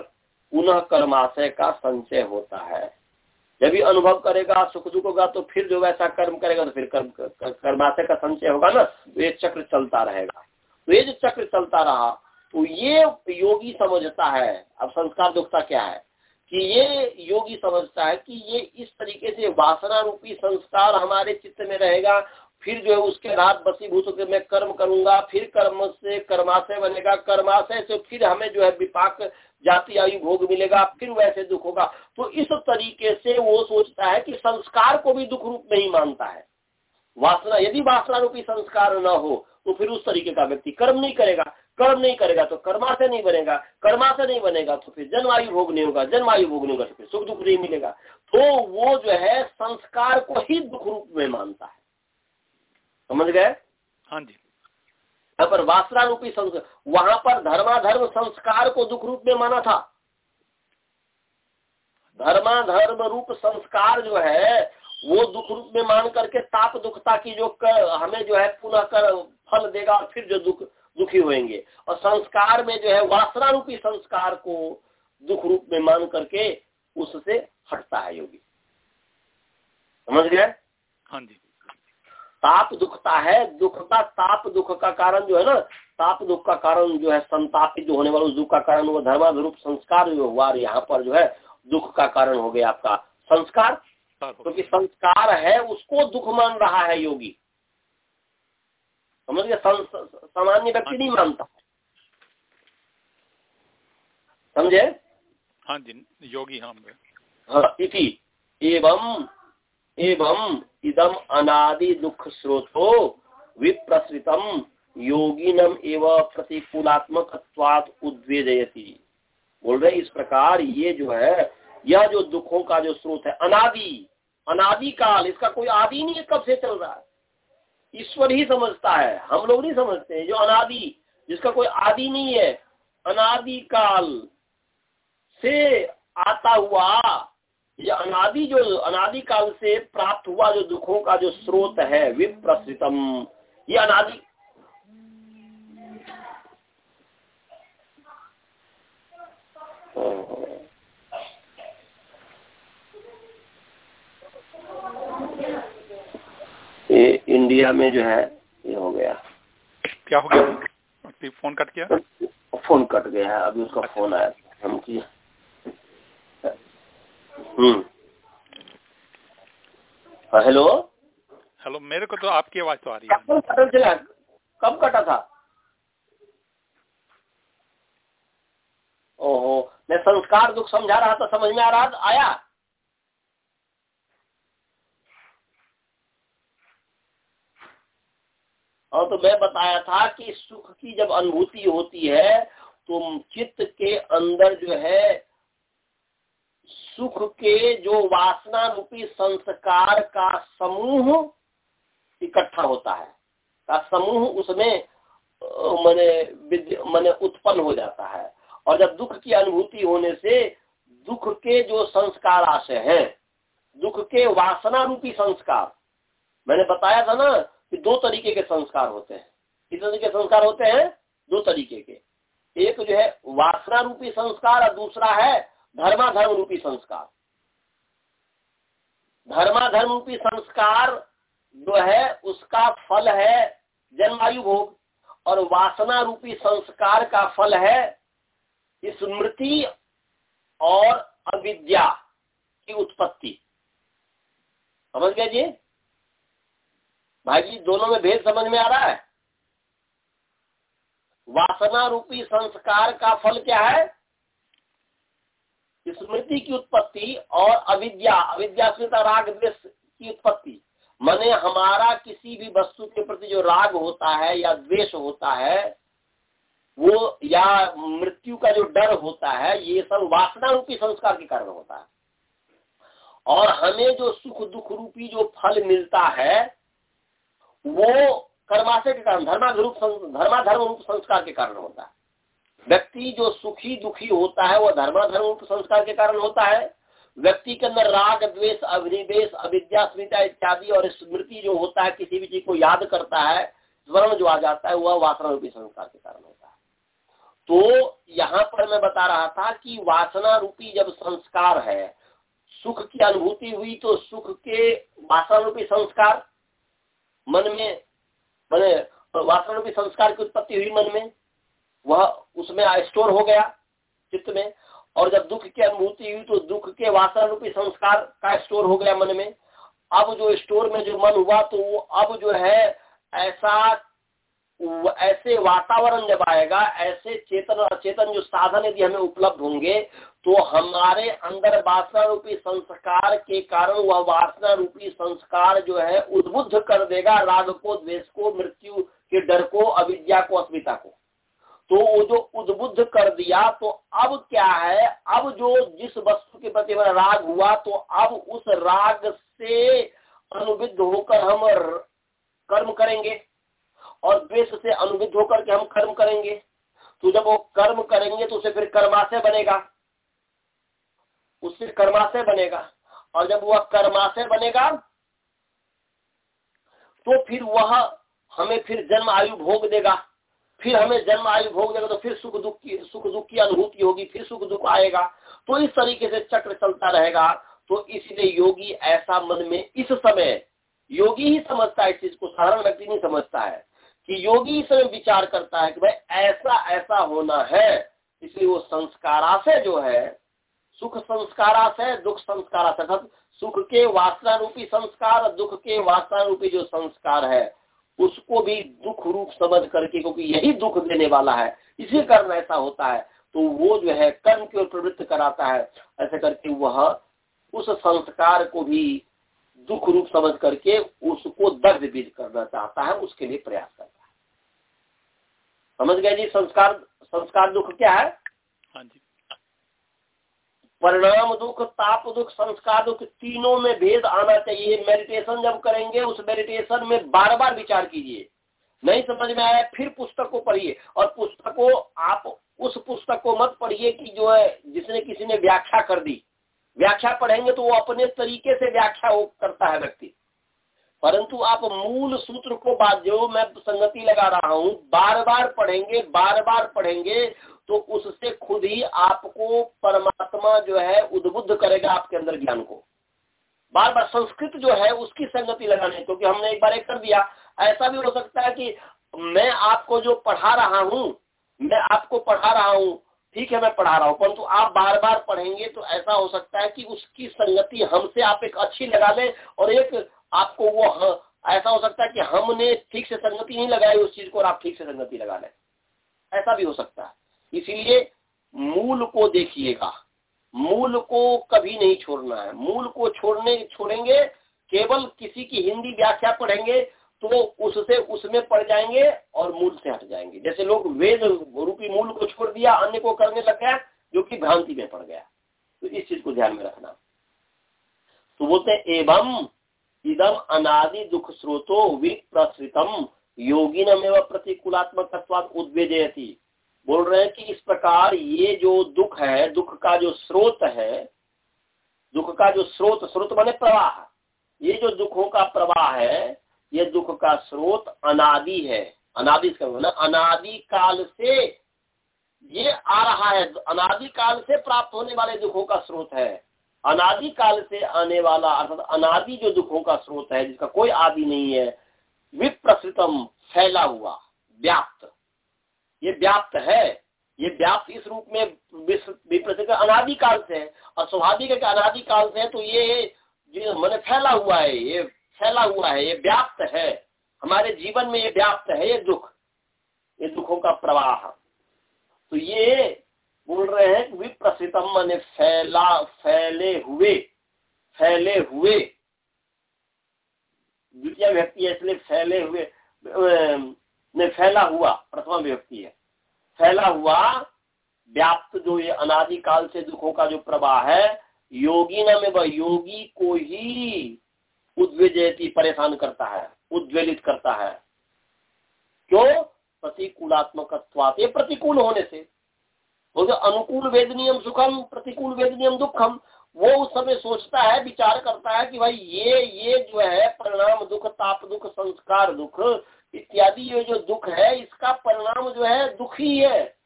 पुनः कर्माशय का संचय होता है। जब भी अनुभव करेगा, सुख दुख होगा तो फिर जो वैसा कर्म करेगा तो फिर कर्म कर्माशय का संचय होगा ना तो ये चक्र चलता रहेगा। तो ये जो चक्र चलता रहा तो ये योगी समझता है, अब संस्कार दुखता क्या है? कि ये योगी समझता है कि ये इस तरीके से वासना रूपी संस्कार हमारे चित्त में रहेगा, फिर जो है उसके रात बसीभूत होकर मैं कर्म करूँगा, फिर कर्म से, कर्माशय बनेगा, कर्माशय से फिर हमें जो है विपाक, जाति, आयु, भोग मिलेगा, फिर वैसे दुख होगा। तो इस तरीके से वो सोचता है कि संस्कार को भी दुख रूप में ही मानता है। वासना यदि वासना रूपी संस्कार न हो तो फिर उस तरीके का व्यक्ति कर्म नहीं करेगा। कर्म नहीं करेगा तो कर्मा से नहीं बनेगा। कर्मा से नहीं बनेगा तो फिर जन्मायु भोग नहीं होगा। जन्मायु भोग नहीं होगा तो फिर सुख दुख नहीं मिलेगा। तो वो जो है संस्कार को ही दुख रूप में मानता है। समझ गए? हाँ जी। यहाँ पर वासना रूपी संस्कार वहाँ पर धर्माधर्म संस्कार को दुख रूप में माना था। धर्माधर्म रूप संस्कार जो है वो दुख रूप में मान करके ताप दुखता की जो कर, हमें जो है पुनः कर फल देगा और फिर जो दुख दुखी होंगे और संस्कार में जो है वासना रूपी संस्कार को दुख रूप में मान करके उससे हटता है योगी। समझ गए? हाँ जी। ताप दुखता है दुख का ताप दुख का कारण जो है ना ताप दुख का कारण जो है संतापित जो होने वाला उस दुख का कारण वो धर्माधरूप संस्कार जो हुआ यहाँ पर जो है दुख का कारण हो गया आपका संस्कार। क्योंकि संस्कार है उसको दुख मान रहा है योगी। समझ गए? सामान्य व्यक्ति नहीं मानता। समझे? हाँ जी योगी हाँ हाँ इति। एवं एवं इदम अनादि दुख स्रोतो विप्रसृतम योगिनम एवं प्रतिकूलात्मक उद्वेदयती। बोल रहे इस प्रकार ये जो है यह जो दुखों का जो स्रोत है अनादि अनादि काल इसका कोई आदि नहीं है, कब से चल रहा है? ईश्वर ही समझता है, हम लोग नहीं समझते हैं, जो अनादि, जिसका कोई आदि नहीं है अनादि काल से आता हुआ, या अनादि जो अनादि काल से प्राप्त हुआ जो दुखों का जो स्रोत है, विप्रसितम। ये अनादि इंडिया में जो है ये हो गया। क्या हो गया? फ़ोन कट गया फ़ोन कट गया है अभी उसका अच्छा। फ़ोन आया हम की हम्म। हेलो? हेलो मेरे को तो आपकी आवाज़ तो आ रही है। कब कटा था? ओहो मैं संस्कार दुख समझा रहा था समझ में आ रहा आया? और तो मैं बताया था कि सुख की जब अनुभूति होती है तो चित्त के अंदर जो है, सुख के जो वासना रूपी संस्कार का समूह इकट्ठा होता है। का समूह उसमें मैंने मैंने उत्पन्न हो जाता है। और जब दुख की अनुभूति होने से, दुख के जो संस्कार आशय हैं, दुख के वासना रूपी संस्कार, मैंने बताया था ना कि दो तरीके के संस्कार होते हैं। कितने तरीके के संस्कार होते हैं? दो तरीके के। एक जो है वासना रूपी संस्कार और दूसरा है धर्माधर्म रूपी संस्कार। धर्माधर्म रूपी संस्कार जो है, उसका फल है जन्मायु भोग और वासना रूपी संस्कार का फल है स्मृति और अविद्या की उत्पत्ति। समझ गए जी? भाई जी दोनों में भेद समझ में आ रहा है? वासना रूपी संस्कार का फल क्या है? स्मृति की उत्पत्ति और अविद्या अविद्या राग, द्वेष की उत्पत्ति। माने हमारा किसी भी वस्तु के प्रति जो राग होता है या द्वेष होता है, वो या मृत्यु का जो डर होता है, ये सब वासना रूपी संस्कार के कारण होता है। और हमें जो सुख दुख रूपी जो फल मिलता है वो कर्माशय के कारण, धर्माधरूप धर्माधर्म रूप संस्कार के कारण होता है। व्यक्ति जो सुखी दुखी होता है, वो धर्माधर्म रूप संस्कार के कारण होता है। व्यक्ति के अंदर राग, द्वेष अभिनिवेश अविद्या, स्मृता इत्यादि और स्मृति जो होता है, किसी भी चीज़ को याद करता है स्वर्ण जो आ जाता है, वह वासना रूपी संस्कार के कारण होता है। तो यहाँ पर मैं बता रहा था कि वासना रूपी जब संस्कार है, सुख की अनुभूति हुई तो सुख के वासना रूपी संस्कार मन में मैंने वासना रूपी संस्कार की उत्पत्ति हुई मन में, वह उसमें स्टोर हो गया चित्त में, और जब दुख की अनुभूति हुई तो दुख के वासना रूपी संस्कार का स्टोर हो गया मन में। अब जो स्टोर में जो मन हुआ तो वो अब जो है ऐसा ऐसे वातावरण जब आएगा, ऐसे चेतन अचेतन जो साधन यदि हमें उपलब्ध होंगे तो हमारे अंदर वासना रूपी संस्कार के कारण वह वासना रूपी संस्कार जो है उद्बुद्ध कर देगा राग को, द्वेष को, मृत्यु के डर को, अविद्या को, अस्मिता को। तो वो जो उद्बुद्ध कर दिया तो अब क्या है? अब जो जिस वस्तु के प्रति मेरा राग हुआ तो अब उस राग से अनुविध होकर हम कर्म करेंगे। और द्वेष से अनुविध होकर के हम कर्म करेंगे। तो जब वो कर्म करेंगे तो उसे फिर कर्माशय बनेगा। उससे कर्माशय बनेगा। और जब वह कर्माशय बनेगा तो फिर वह हमें फिर जन्म आयु भोग देगा। फिर हमें जन्म आयु भोग देगा तो फिर सुख दुख की सुख दुख की अनुभूति होगी, फिर सुख दुख आएगा। तो इस तरीके से चक्र चलता रहेगा। तो इसलिए योगी ऐसा मन में इस समय योगी ही समझता है इस चीज़ को, साधारण व्यक्ति नहीं समझता है। कि योगी इस समय विचार करता है कि भाई ऐसा ऐसा होना है। इसलिए वो संस्कारा से जो है, सुख संस्काराशय, दुख संस्काराशय सुख के वासना रूपी संस्कार दुख के वासना रूपी जो संस्कार है, उसको भी दुख रूप समझ करके, क्योंकि यही दुख देने वाला है, इसी कारण ऐसा होता है। तो वो जो है कर्म की ओर प्रवृत्त कराता है। ऐसे करके वह उस संस्कार को भी दुख रूप समझ करके उसको दर्द बीज करना चाहता है उसके लिए प्रयास करता है। समझ गए जी? संस्कार संस्कार दुख क्या है? हाँ जी। परिणाम दुख ताप दुख संस्कार दुख तीनों में भेद आना चाहिए। मेडिटेशन जब करेंगे उस मेडिटेशन में बार बार विचार कीजिए। नहीं समझ में आया फिर पुस्तक को पढ़िए। और पुस्तक को आप उस पुस्तक को मत पढ़िए कि जो है जिसने किसी ने व्याख्या कर दी। व्याख्या पढ़ेंगे तो वो अपने तरीके से व्याख्या करता है व्यक्ति। परंतु आप मूल सूत्र को बात जो मैं संगति लगा रहा हूँ बार बार पढ़ेंगे बार बार पढ़ेंगे तो उससे खुद ही आपको परमात्मा जो है उद्बुद्ध करेगा आपके अंदर ज्ञान को। बार बार संस्कृत जो है उसकी संगति लगाने, क्योंकि हमने एक बार एक कर दिया। ऐसा भी हो सकता है कि मैं आपको जो पढ़ा रहा हूँ, मैं आपको पढ़ा रहा हूँ ठीक है, मैं पढ़ा रहा हूँ, परंतु आप बार बार पढ़ेंगे तो ऐसा हो सकता है कि उसकी संगति हमसे आप एक अच्छी लगा लें और एक आपको वो ऐसा हो सकता है कि हमने ठीक से संगति नहीं लगाई उस चीज़ को और आप ठीक से संगति लगा लें। ऐसा भी हो सकता है। इसीलिए मूल को देखिएगा। मूल को कभी नहीं छोड़ना है। मूल को छोड़ने, छोड़ेंगे, केवल किसी की हिंदी व्याख्या पढ़ेंगे तो वो उससे उसमें पड़ जाएँगे और मूल से हट जाएँगे। जैसे लोग वेद रूपी मूल को छोड़ दिया, अन्य को करने लग गया, जो कि भ्रांति में पड़ गया। तो इस चीज़ को ध्यान में रखना। तो बोलते एवं इदम अनादि दुख स्रोतो विप्रसृतम योगी नमेव प्रतिकूलात्मक उद्वेजयती। बोल रहे हैं कि इस प्रकार ये जो दुख है, दुख का जो स्रोत है, दुख का जो स्रोत स्रोत माने प्रवाह। ये जो दुखों का प्रवाह है ये दुख का स्रोत अनादि है। अनादि ना अनादि काल से ये आ रहा है। अनादि काल से प्राप्त होने वाले दुखों का स्रोत है। अनादि काल से आने वाला अर्थात अनादि जो दुखों का स्रोत है, जिसका कोई आदि नहीं है, विप्रसृतम, फैला हुआ, व्याप्त। ये व्याप्त है। ये व्याप्त इस रूप में विप्रसित अनादिकाल से है। और स्वाभाविक है कि अनादिकाल से है तो ये मैंने फैला हुआ है। ये फैला हुआ है, ये व्याप्त है। हमारे जीवन में ये व्याप्त है, ये दुख। ये दुखों का प्रवाह। तो ये बोल रहे हैं, विप्रसितम मैंने फैला, फैले हुए फैले हुए। द्वितीय व्यक्ति है, इसलिए फैले हुए ने फैला हुआ, प्रथमा व्यक्ति है। फैला हुआ, व्याप्त जो ये अनादिकाल से दुखों का जो प्रवाह है, योगी न में वह योगी को ही उद्वेजयती परेशान करता है, उद्वेलित करता है। क्यों? प्रतिकूलात्मक प्रतिकूल होने से। वो जो अनुकूल वेदनियम सुखम, प्रतिकूल वेदनियम दुखम, वो उस समय सोचता है, विचार करता है कि भाई ये ये जो है परिणाम दुख, ताप दुख, संस्कार दुख, इत्यादि ये जो दुख है, इसका परिणाम जो है दुख ही है।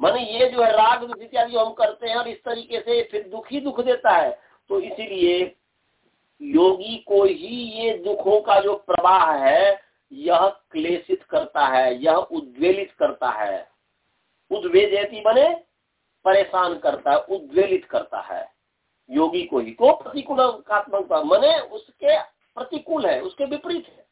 माने ये जो है राग दुख इत्यादि हम करते हैं और इस तरीके से फिर दुख ही दुख देता है। तो इसीलिए योगी को ही ये दुखों का जो प्रवाह है, यह क्लेशित करता है, यह उद्वेलित करता है। उद्वेजती बने परेशान करता है, उद्वेलित करता है। योगी को ही को प्रतिकूल मने उसके प्रतिकूल है, उसके विपरीत है।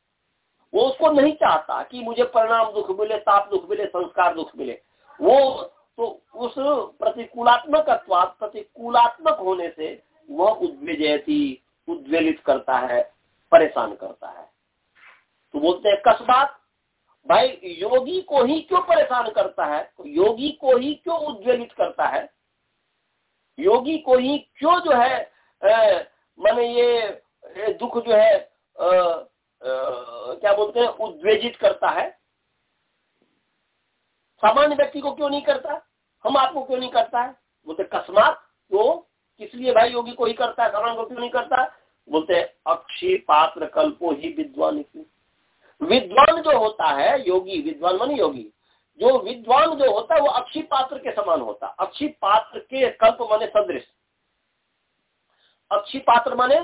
वो उसको नहीं चाहता कि मुझे परिणाम दुख मिले, ताप दुख मिले, संस्कार दुख मिले। वो तो उस प्रतिकूलात्मक प्रतिकूलात्मक होने से वह उद्वेजयती उद्वेलित करता है परेशान करता है। तो बोलते हैं कसबात भाई योगी को ही क्यों परेशान करता है? तो योगी को ही क्यों उद्वेलित करता है? योगी को ही क्यों जो है माने ये दुख जो है आ, क्या बोलते हैं उद्वेजित करता है? सामान्य व्यक्ति को क्यों नहीं करता? हम आपको क्यों नहीं करता है? बोलते कस्मात वो किस लिए भाई योगी को ही करता है? सामान्य को क्यों नहीं करता? बोलते अक्षी पात्र कल्पो ही विद्वान विद्वान जो होता है योगी विद्वान मान योगी जो विद्वान जो होता है वो अक्षी पात्र के समान होता। अक्षी पात्र के कल्प माने सदृश। अक्षी पात्र माने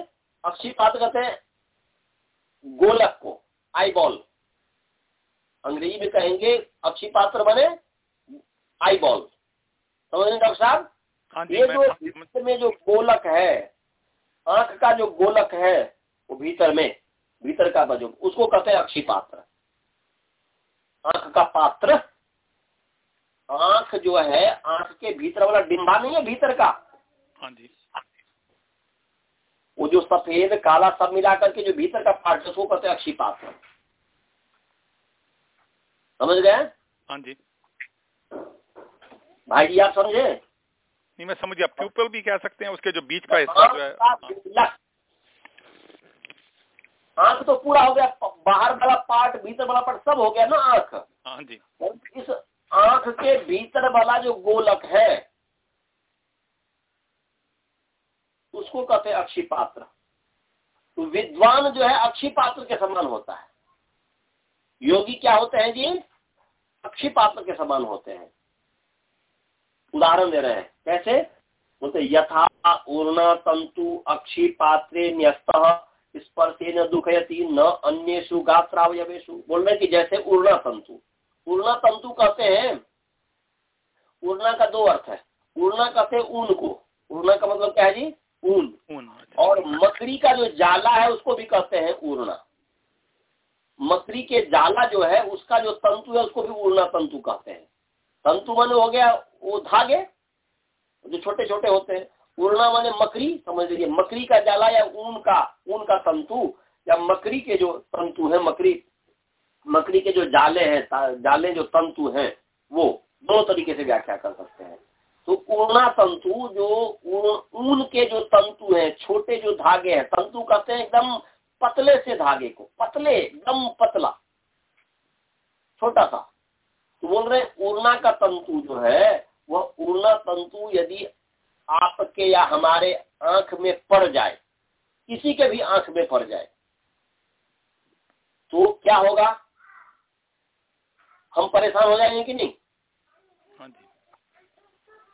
अक्षी पात्र कहते हैं गोलक को आई बॉल अंग्रेज़ी में कहेंगे अक्षी पात्र बने आई बॉल समझ डॉक्टर साहब? हाँ ये जो में जो गोलक है आँख का जो गोलक है वो भीतर में भीतर का बजो उसको कहते हैं अक्षी पात्र। आँख का पात्र आँख जो है आँख के भीतर वाला डिम्बा नहीं है भीतर का। हाँ जी। वो जो सफ़ेद काला सब मिला करके जो भीतर का पार्ट है उसको कहते हैं अक्षी पात्र। समझ गए? हाँ जी। भाई जी आप समझे? नहीं मैं समझ गया। प्यूपल भी कह सकते हैं उसके जो बीच का हिस्सा जो है। आँख तो पूरा हो गया बाहर वाला पार्ट भीतर वाला पार्ट सब हो गया ना आँख? हाँ जी। इस आँख के भीतर वाला जो गोलक है उसको कहते हैं अक्षी पात्र। तो विद्वान जो है अक्षी पात्र के समान होता है। योगी क्या होते हैं जी? अक्षी पात्र के समान होते हैं। उदाहरण दे रहे हैं। कैसे? बोलते यथा ऊर्णा तंतु अक्षी पात्रे न्यस्त स्पर्शे न दुखयती न अन्य गात्रावयवेशु बोल रहे कि जैसे उड़ना तंतु उड़ना तंतु कहते हैं उड़ना का दो अर्थ है। उड़ना कहते हैं ऊन को। उड़ना का मतलब क्या है जी? ऊन। और मकड़ी का जो जाला है उसको भी कहते हैं उड़ना मकड़ी के जाला जो है उसका जो तंतु है उसको भी उड़ना तंतु कहते हैं। तंतु मन हो गया, वो धागे, जो छोटे छोटे होते हैं। उड़ना माने मकड़ी, समझ लीजिए मकरी का जाला या ऊन का ऊन का तंतु, या मकड़ी के जो तंतु है मकरी मकड़ी के जो जाले हैं जाले जो तंतु हैं, वो दो तरीके से व्याख्या कर सकते हैं। तो उड़ना तंतु, जो ऊन के जो तंतु हैं, छोटे जो धागे हैं, तंतु कहते हैं एकदम पतले से धागे को, पतले, एकदम पतला, छोटा सा। तो बोल रहे उड़ना का तंतु जो है वह उड़ना तंतु यदि आपके या हमारे आँख में पड़ जाए किसी के भी आँख में पड़ जाए तो क्या होगा? हम परेशान हो जाएँगे कि नहीं? हाँ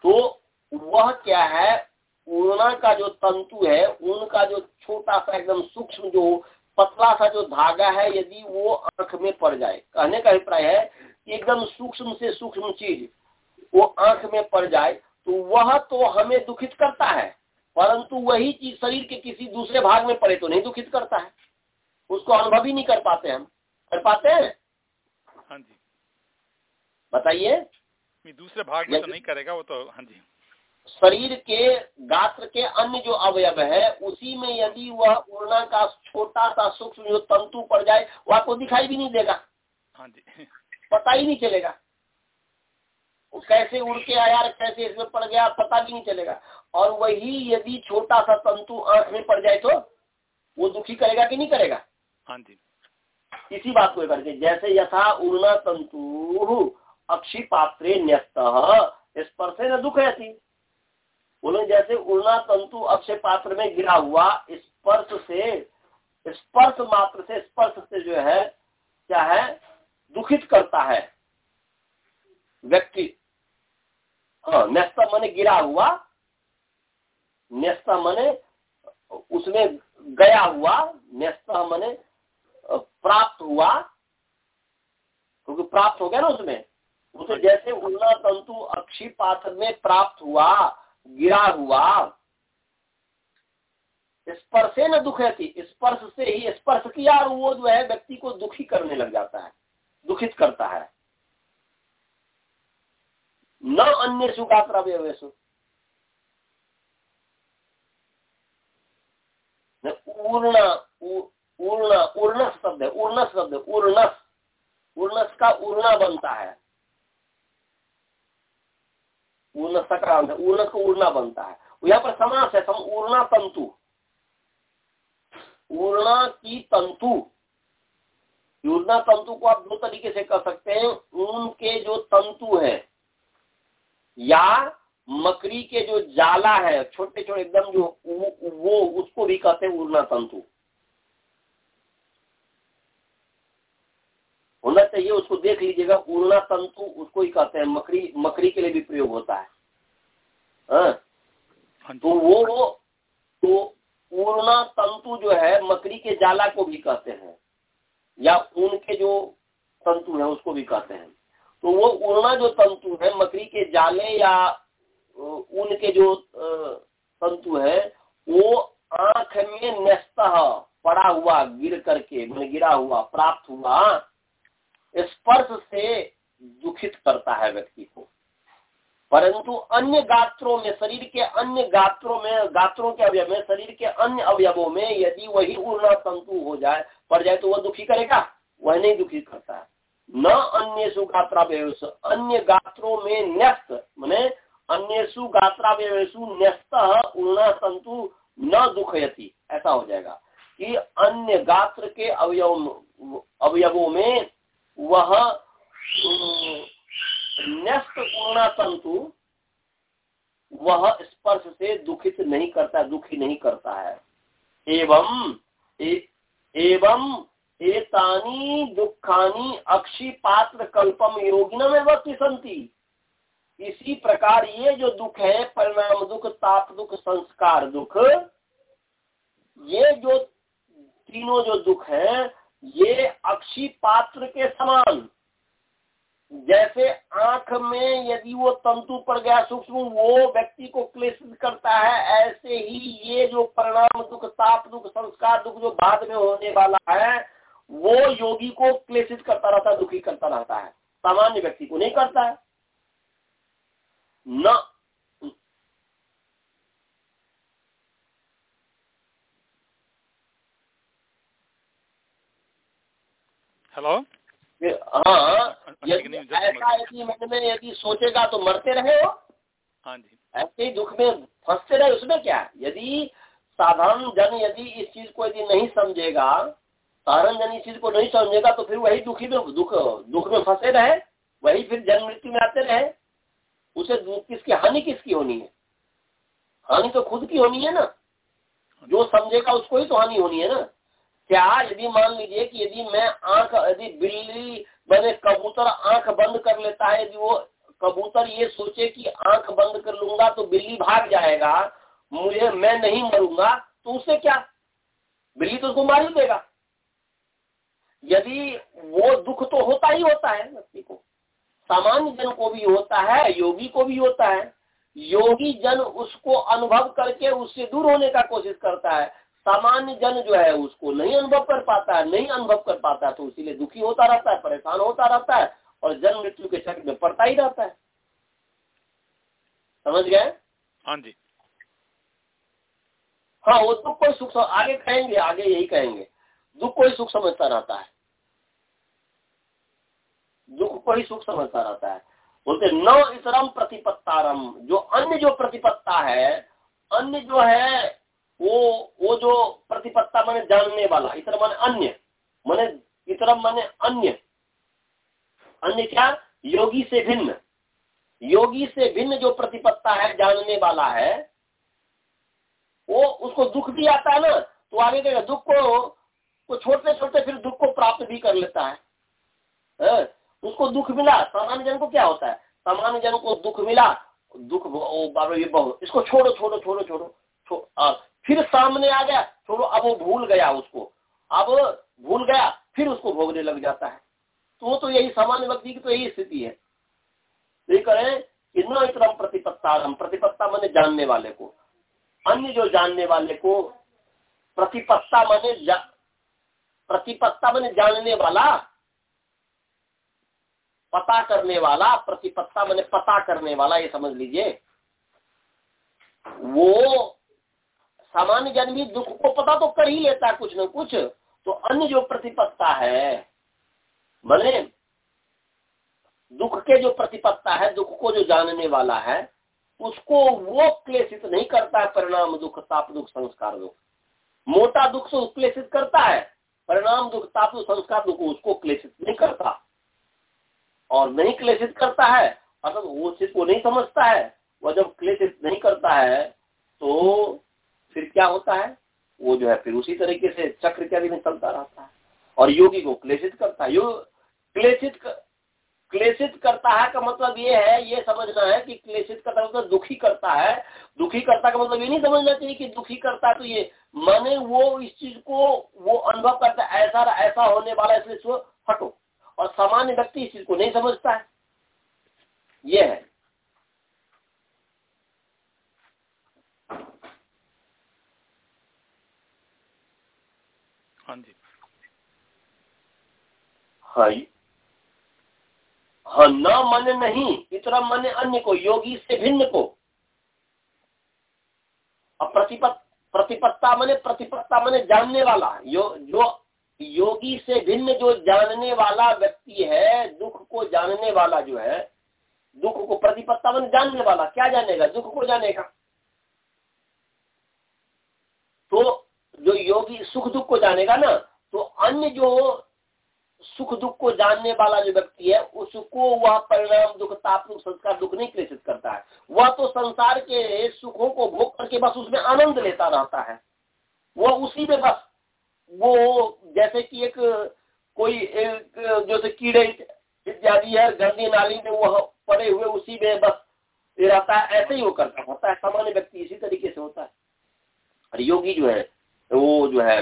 तो वह क्या है? उड़ना का जो तंतु है उनका जो छोटा सा एकदम सूक्ष्म जो पतला सा जो धागा है यदि वो आँख में पड़ जाए। कहने का अभिप्राय है एकदम सूक्ष्म से सूक्ष्म चीज़ वो आँख में पड़ जाए तो वह तो हमें दुखित करता है। परंतु वही चीज़ शरीर के किसी दूसरे भाग में पड़े तो नहीं दुखित करता है। उसको अनुभव ही नहीं कर पाते हम। कर पाते हैं? हाँ जी। बताइए। दूसरे भाग में तो नहीं करेगा वो तो हाँ जी। शरीर के गात्र के अन्य जो अवयव है उसी में यदि वह उड़ना का छोटा सा सूक्ष्म जो तंतु पड़ जाए वो आपको दिखाई भी नहीं देगा। हाँ जी। पता ही नहीं चलेगा। वो कैसे उड़ के आया कैसे इसमें पड़ गया पता भी नहीं चलेगा। और वही यदि छोटा सा तंतु आँख में पड़ जाए तो वो दुखी करेगा कि नहीं करेगा? हाँ जी। इसी बात को करके जैसे यथा उड़ना तंतु अक्षी पात्रे न्यस्त स्पर्श न दुख ऐसी बोले जैसे उड़ना तंतु अक्षय पात्र में गिरा हुआ स्पर्श से स्पर्श मात्र से स्पर्श से जो है क्या है? दुखित करता है। व्यक्ति हाँ न्यस्ता मने गिरा हुआ न्यस्ता मने उसमें गया हुआ न्यस्ता मने प्राप्त हुआ क्योंकि प्राप्त हो गया ना उसमें। उसे जैसे उल्ला तंतु अक्षी पात्र में प्राप्त हुआ गिरा हुआ स्पर्शे न दुख है स्पर्श से ही स्पर्श किया और वो जो है व्यक्ति को दुखी करने लग जाता है। दुखित करता है। न अन्य सुखात्र व्यवेशु उर्ण उर्ण उर्णस शब्द है उर्णस शब्द उर्णस उर्णस का उर्णा बनता है। उर्ण सकारांत उर्ण को उड़ना बनता है। यहाँ पर समास है उड़ना तंतु। उड़ना की तंतु। उड़ना तंतु को आप दो तरीके से कर सकते हैं। ऊन के जो तंतु है या मकड़ी के जो जाला है छोटे छोटे एकदम जो वो उसको भी कहते हैं उड़ना तंतु। होना चाहिए उसको देख लीजिएगा उड़ना तंतु उसको ही कहते हैं। मकड़ी मकड़ी के लिए भी प्रयोग होता है। हाँ? हाँ तो वो वो तो उड़ना तंतु जो है मकड़ी के जाला को भी कहते हैं। या ऊन के जो तंतु है, उसको भी कहते हैं। तो वो उड़ना जो तंतु है, मकड़ी के जाले या ऊन के जो तंतु है, वो आँख में न्यस्त पड़ा हुआ, गिर करके मैंने गिरा हुआ, प्राप्त हुआ, स्पर्श से दुखित करता है व्यक्ति को। परंतु अन्य गात्रों में, शरीर के अन्य गात्रों में, गात्रों के अवयव में, शरीर के अन्य अवयवों में यदि वही उड़ना तंतु हो जाए, पड़ जाए तो वह दुखी करेगा? वह नहीं दुखी करता। है न अन्य सुगात्रावयसु अन्य गात्रों में न्यस्त, मैंने अन्य सुगात्रावयसु न्यस्त उड़ना तंतु न दुखयती। ऐसा हो जाएगा कि अन्य गात्र के अवयव, अवयवों में वह न्यस्त पूर्णा तंतु वह स्पर्श से दुखित नहीं करता दुखी नहीं करता है। एवं ए, एवं एतानी दुखानी अक्षी पात्र कल्पम योगिन में वक्ति संति इसी प्रकार ये जो दुख है परिणाम दुख ताप दुख संस्कार दुख ये जो तीनों जो दुख है ये अक्षी पात्र के समान। जैसे आँख में यदि वो तंतु पड़ गया सूक्ष्म, वो व्यक्ति को क्लेशित करता है, ऐसे ही ये जो परिणाम दुख, ताप दुख, संस्कार दुख जो बाद में होने वाला है, वो योगी को क्लेशित करता रहता दुखी करता रहता है। सामान्य व्यक्ति को नहीं करता है। न। हेलो हाँ यदि ऐसा यदि मन में यदि सोचेगा तो मरते रहे हो। हाँ जी। ऐसे ही दुख में फंसते रहे उसमें क्या? यदि साधारण जन यदि इस चीज़ को यदि नहीं समझेगा साधारण जन इस चीज़ को नहीं समझेगा तो फिर वही दुखी में दुख दुख में फंसे रहे वही फिर जन्म मृत्यु में आते रहे। उसे किसकी हानि किसकी होनी है? हानि तो खुद की होनी है ना। जो समझेगा उसको ही तो हानि होनी है ना। क्या यदि मान लीजिए कि यदि मैं आँख यदि बिल्ली मैंने कबूतर आँख बंद कर लेता है, यदि वो कबूतर ये सोचे कि आँख बंद कर लूँगा तो बिल्ली भाग जाएगा, मुझे, मैं नहीं मरूँगा तो उससे क्या? बिल्ली तो उसको मार ही देगा। यदि वो दुख तो होता ही होता है व्यक्ति को, सामान्य जन को भी होता है, योगी को भी होता है, योगी जन उसको अनुभव करके उससे दूर होने का कोशिश करता है सामान्य जन जो है उसको नहीं अनुभव कर पाता है नहीं अनुभव कर पाता है तो इसीलिए दुखी होता रहता है परेशान होता रहता है और जन्म मृत्यु के चक्र में पड़ता ही रहता है। समझ गए? हाँ जी। हाँ वो दुख कोई सुख आगे कहेंगे आगे यही कहेंगे। दुख कोई सुख समझता रहता है। दुख को ही सुख समझता रहता है। बोलते न इसरम प्रतिपत्तारम। जो अन्य जो प्रतिपत्ता है अन्य जो है वो वो जो प्रतिपत्ता मैंने जानने वाला इतर माने अन्य मैंने इतर माने अन्य। अन्य क्या? योगी से भिन्न। योगी से भिन्न जो प्रतिपत्ता है जानने वाला है वो उसको दुख भी आता है ना तो आगे क्या दुख को को छोड़ते छोड़ते फिर दुख को प्राप्त भी कर लेता है, है? उसको दुख मिला सामान्य जन को क्या होता है? सामान्य जन को दुख मिला दुख बाबा ये बहुत इसको छोड़ो छोड़ो छोड़ो छोड़ो छो, फिर सामने आ गया छोड़ो अब वो भूल गया उसको। अब भूल गया फिर उसको भोगने लग जाता है। तो तो यही सामान्य व्यक्ति की तो यही स्थिति है। तो ये करें इतना इतना प्रतिपत्ता प्रतिपत्ता मैंने जानने वाले को। अन्य जो जानने वाले को प्रतिपत्ता मैंने जा, प्रतिपत्ता मैंने जानने वाला पता करने वाला प्रतिपत्ता मैंने पता करने वाला ये समझ लीजिए। वो सामान्य जन भी दुख को पता तो कर ही लेता कुछ न कुछ तो अन्य जो प्रतिपत्ता है, भले दुख के जो प्रतिपत्ता है, दुख को जो जानने वाला है, उसको वो क्लेशित नहीं करता है परिणाम दुख, ताप दुख, संस्कार दुख। मोटा दुख से क्लेशित करता है, परिणाम दुख, ताप दुख, संस्कार दुख, उसको क्लेशित नहीं करता। और नहीं क्लेशित करता है अगर वो चीज़ को नहीं समझता है, वह जब क्लेशित नहीं करता है तो फिर क्या होता है? वो जो है फिर उसी तरीके से चक्र इत्यादि में चलता रहता है। और योगी को क्लेशित करता है। क्लेशित क्लेशित करता है का मतलब ये है, ये समझना है कि क्लेशित करता मतलब दुखी करता है। दुखी करता का मतलब ये नहीं समझना चाहिए कि दुखी करता तो ये, माने वो इस चीज़ को, वो अनुभव करता है, ऐसा ऐसा होने वाला इसलिए हटो। और सामान्य व्यक्ति इस चीज़ को नहीं समझता है। ये है। हाँ जी। हाँ न मन नहीं, इतना मन अन्य को, योगी से भिन्न को। प्रतिपत, प्रतिपत्ता मने प्रतिपत्ता मने जानने वाला। यो, जो योगी से भिन्न जो जानने वाला व्यक्ति है, दुख को जानने वाला जो है, दुख को प्रतिपत्ता मन जानने वाला, क्या जानेगा? दुख को जानेगा तो जो योगी सुख दुख को जानेगा ना तो अन्य जो सुख दुख को जानने वाला जो व्यक्ति है, उसको वह परिणाम दुख ताप दुख संस्कार दुख नहीं प्रेषित करता है। वह तो संसार के सुखों को भोग करके बस उसमें आनंद लेता रहता है। वह उसी में बस, वो जैसे कि एक कोई एक जैसे कीड़े इत्यादि है, गंदी नाली में वह पड़े हुए उसी में बस रहता है, ऐसे ही वो करता होता है। सामान्य व्यक्ति इसी तरीके से होता है। और योगी जो है वो जो है,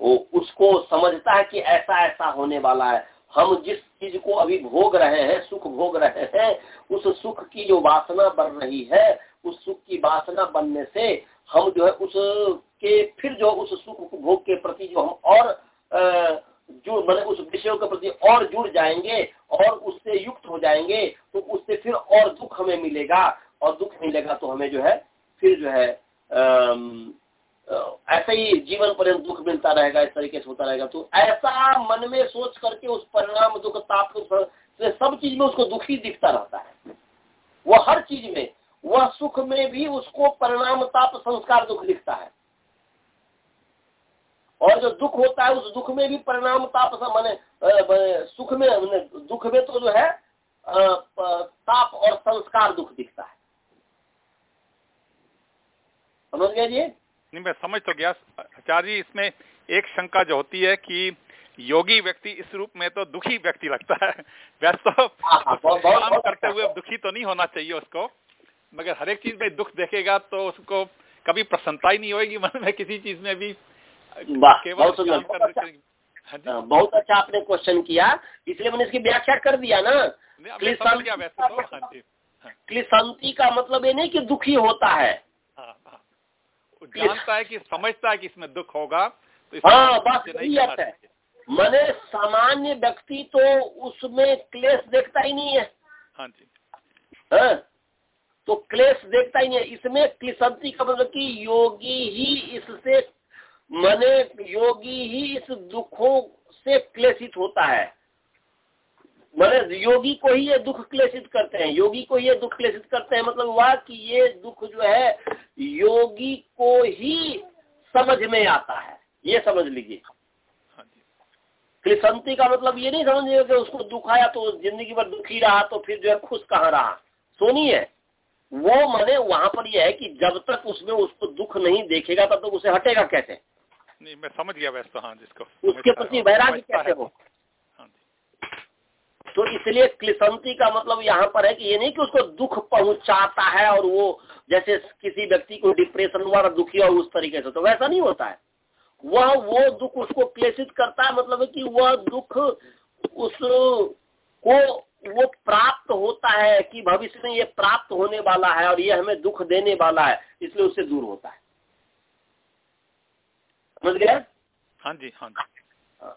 वो उसको समझता है कि ऐसा ऐसा होने वाला है। हम जिस चीज़ को अभी भोग रहे हैं, सुख भोग रहे हैं, उस सुख की जो वासना बन रही है, उस सुख की वासना बनने से हम जो है उस के फिर जो उस सुख भोग के प्रति जो हम और जुड़ मतलब उस विषयों के प्रति और जुड़ जाएँगे और उससे युक्त हो जाएँगे तो उससे फिर और दुख हमें मिलेगा। और दुख मिलेगा तो हमें जो है, फिर जो है ऐसा ही जीवन पर्यंत दुख मिलता रहेगा, इस तरीके से होता रहेगा। तो ऐसा मन में सोच करके उस परिणाम, दुख, ताप सब चीज़ में उसको दुखी दिखता रहता है। वह हर चीज़ में, वह सुख में भी उसको परिणाम, ताप, संस्कार, दुख दिखता है। और जो दुख होता है, उस दुख में भी परिणाम, ताप मैंने सुख में दुख में तो जो है ताप और संस्कार दुख दिखता है। समझ गया जी? नहीं मैं समझ तो गया। आचार्य जी इसमें एक शंका जो होती है कि योगी व्यक्ति इस रूप में तो दुखी व्यक्ति लगता है। वैसे तो हाँ, हाँ, काम करते हुए दुखी तो नहीं होना चाहिए उसको मगर हर एक चीज़ में दुख देखेगा तो उसको कभी प्रसन्नता ही नहीं होगी मन में किसी चीज़ में भी। केवल अच्छा, हाँ बहुत अच्छा आपने क्वेश्चन किया इसलिए मैंने इसकी व्याख्या कर दिया ना। क्लिशांति तो, का मतलब ये नहीं कि दुखी होता है। जानता है कि समझता है कि इसमें दुख होगा तो हाँ बस यही है मैंने सामान्य व्यक्ति तो उसमें क्लेश देखता ही नहीं है। हाँ जी। हाँ तो क्लेश देखता ही नहीं है। इसमें क्लिशंति का मतलब कि योगी ही इससे मने योगी ही इस दुखों से क्लेशित होता है। मैंने योगी को ही ये दुख क्लेशित करते हैं। योगी को ये दुख क्लेशित करते हैं मतलब हुआ कि ये दुख जो है योगी को ही समझ में आता है। ये समझ लीजिए। हाँ क्लिशंति का मतलब ये नहीं समझिए कि उसको दुख आया तो ज़िंदगी भर दुखी रहा तो फिर जो है खुश कहाँ रहा। सुनिए वो मने वहाँ पर यह है कि जब तक उसमें उसको दुख नहीं देखेगा तब तो उसे हटेगा कैसे? नहीं मैं समझ गया वैसे तो हाँ जिसको उसके प्रति वैराग्य कैसे हो? तो इसलिए क्लिसंती का मतलब यहाँ पर है कि ये नहीं कि उसको दुख पहुंचाता है और वो जैसे किसी व्यक्ति को डिप्रेशन हुआ और दुखी हो उस तरीके से तो वैसा नहीं होता है। वह वो दुख उसको क्लेशित करता है मतलब है कि वह दुख उस को वो प्राप्त होता है कि भविष्य में ये प्राप्त होने वाला है और ये हमें दुख देने वाला है इसलिए उससे दूर होता है। समझ गया हाँ जी हाँ जी। हाँ।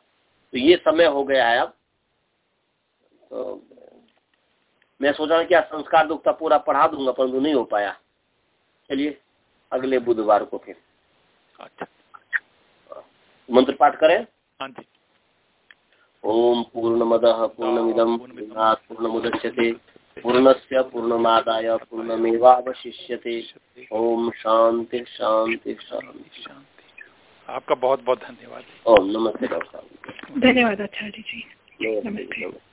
तो ये समय हो गया है अब। तो मैं सोचा कि संस्कार दुख का पूरा पढ़ा दूँगा परंतु नहीं हो पाया। चलिए अगले बुधवार को फिर। अच्छा। मंत्र पाठ करें? हाँ जी। ओम पूर्णमद पूर्णमिदम पूर्ण मुदच्यते पूर्णस्य पूर्णमादाय पूर्णमेवावशिष्यते। ओम शांति शांति शांति आपका बहुत बहुत धन्यवाद। ओम नमस्ते डॉक्टर धन्यवाद आचार्य जी। नमस्ते।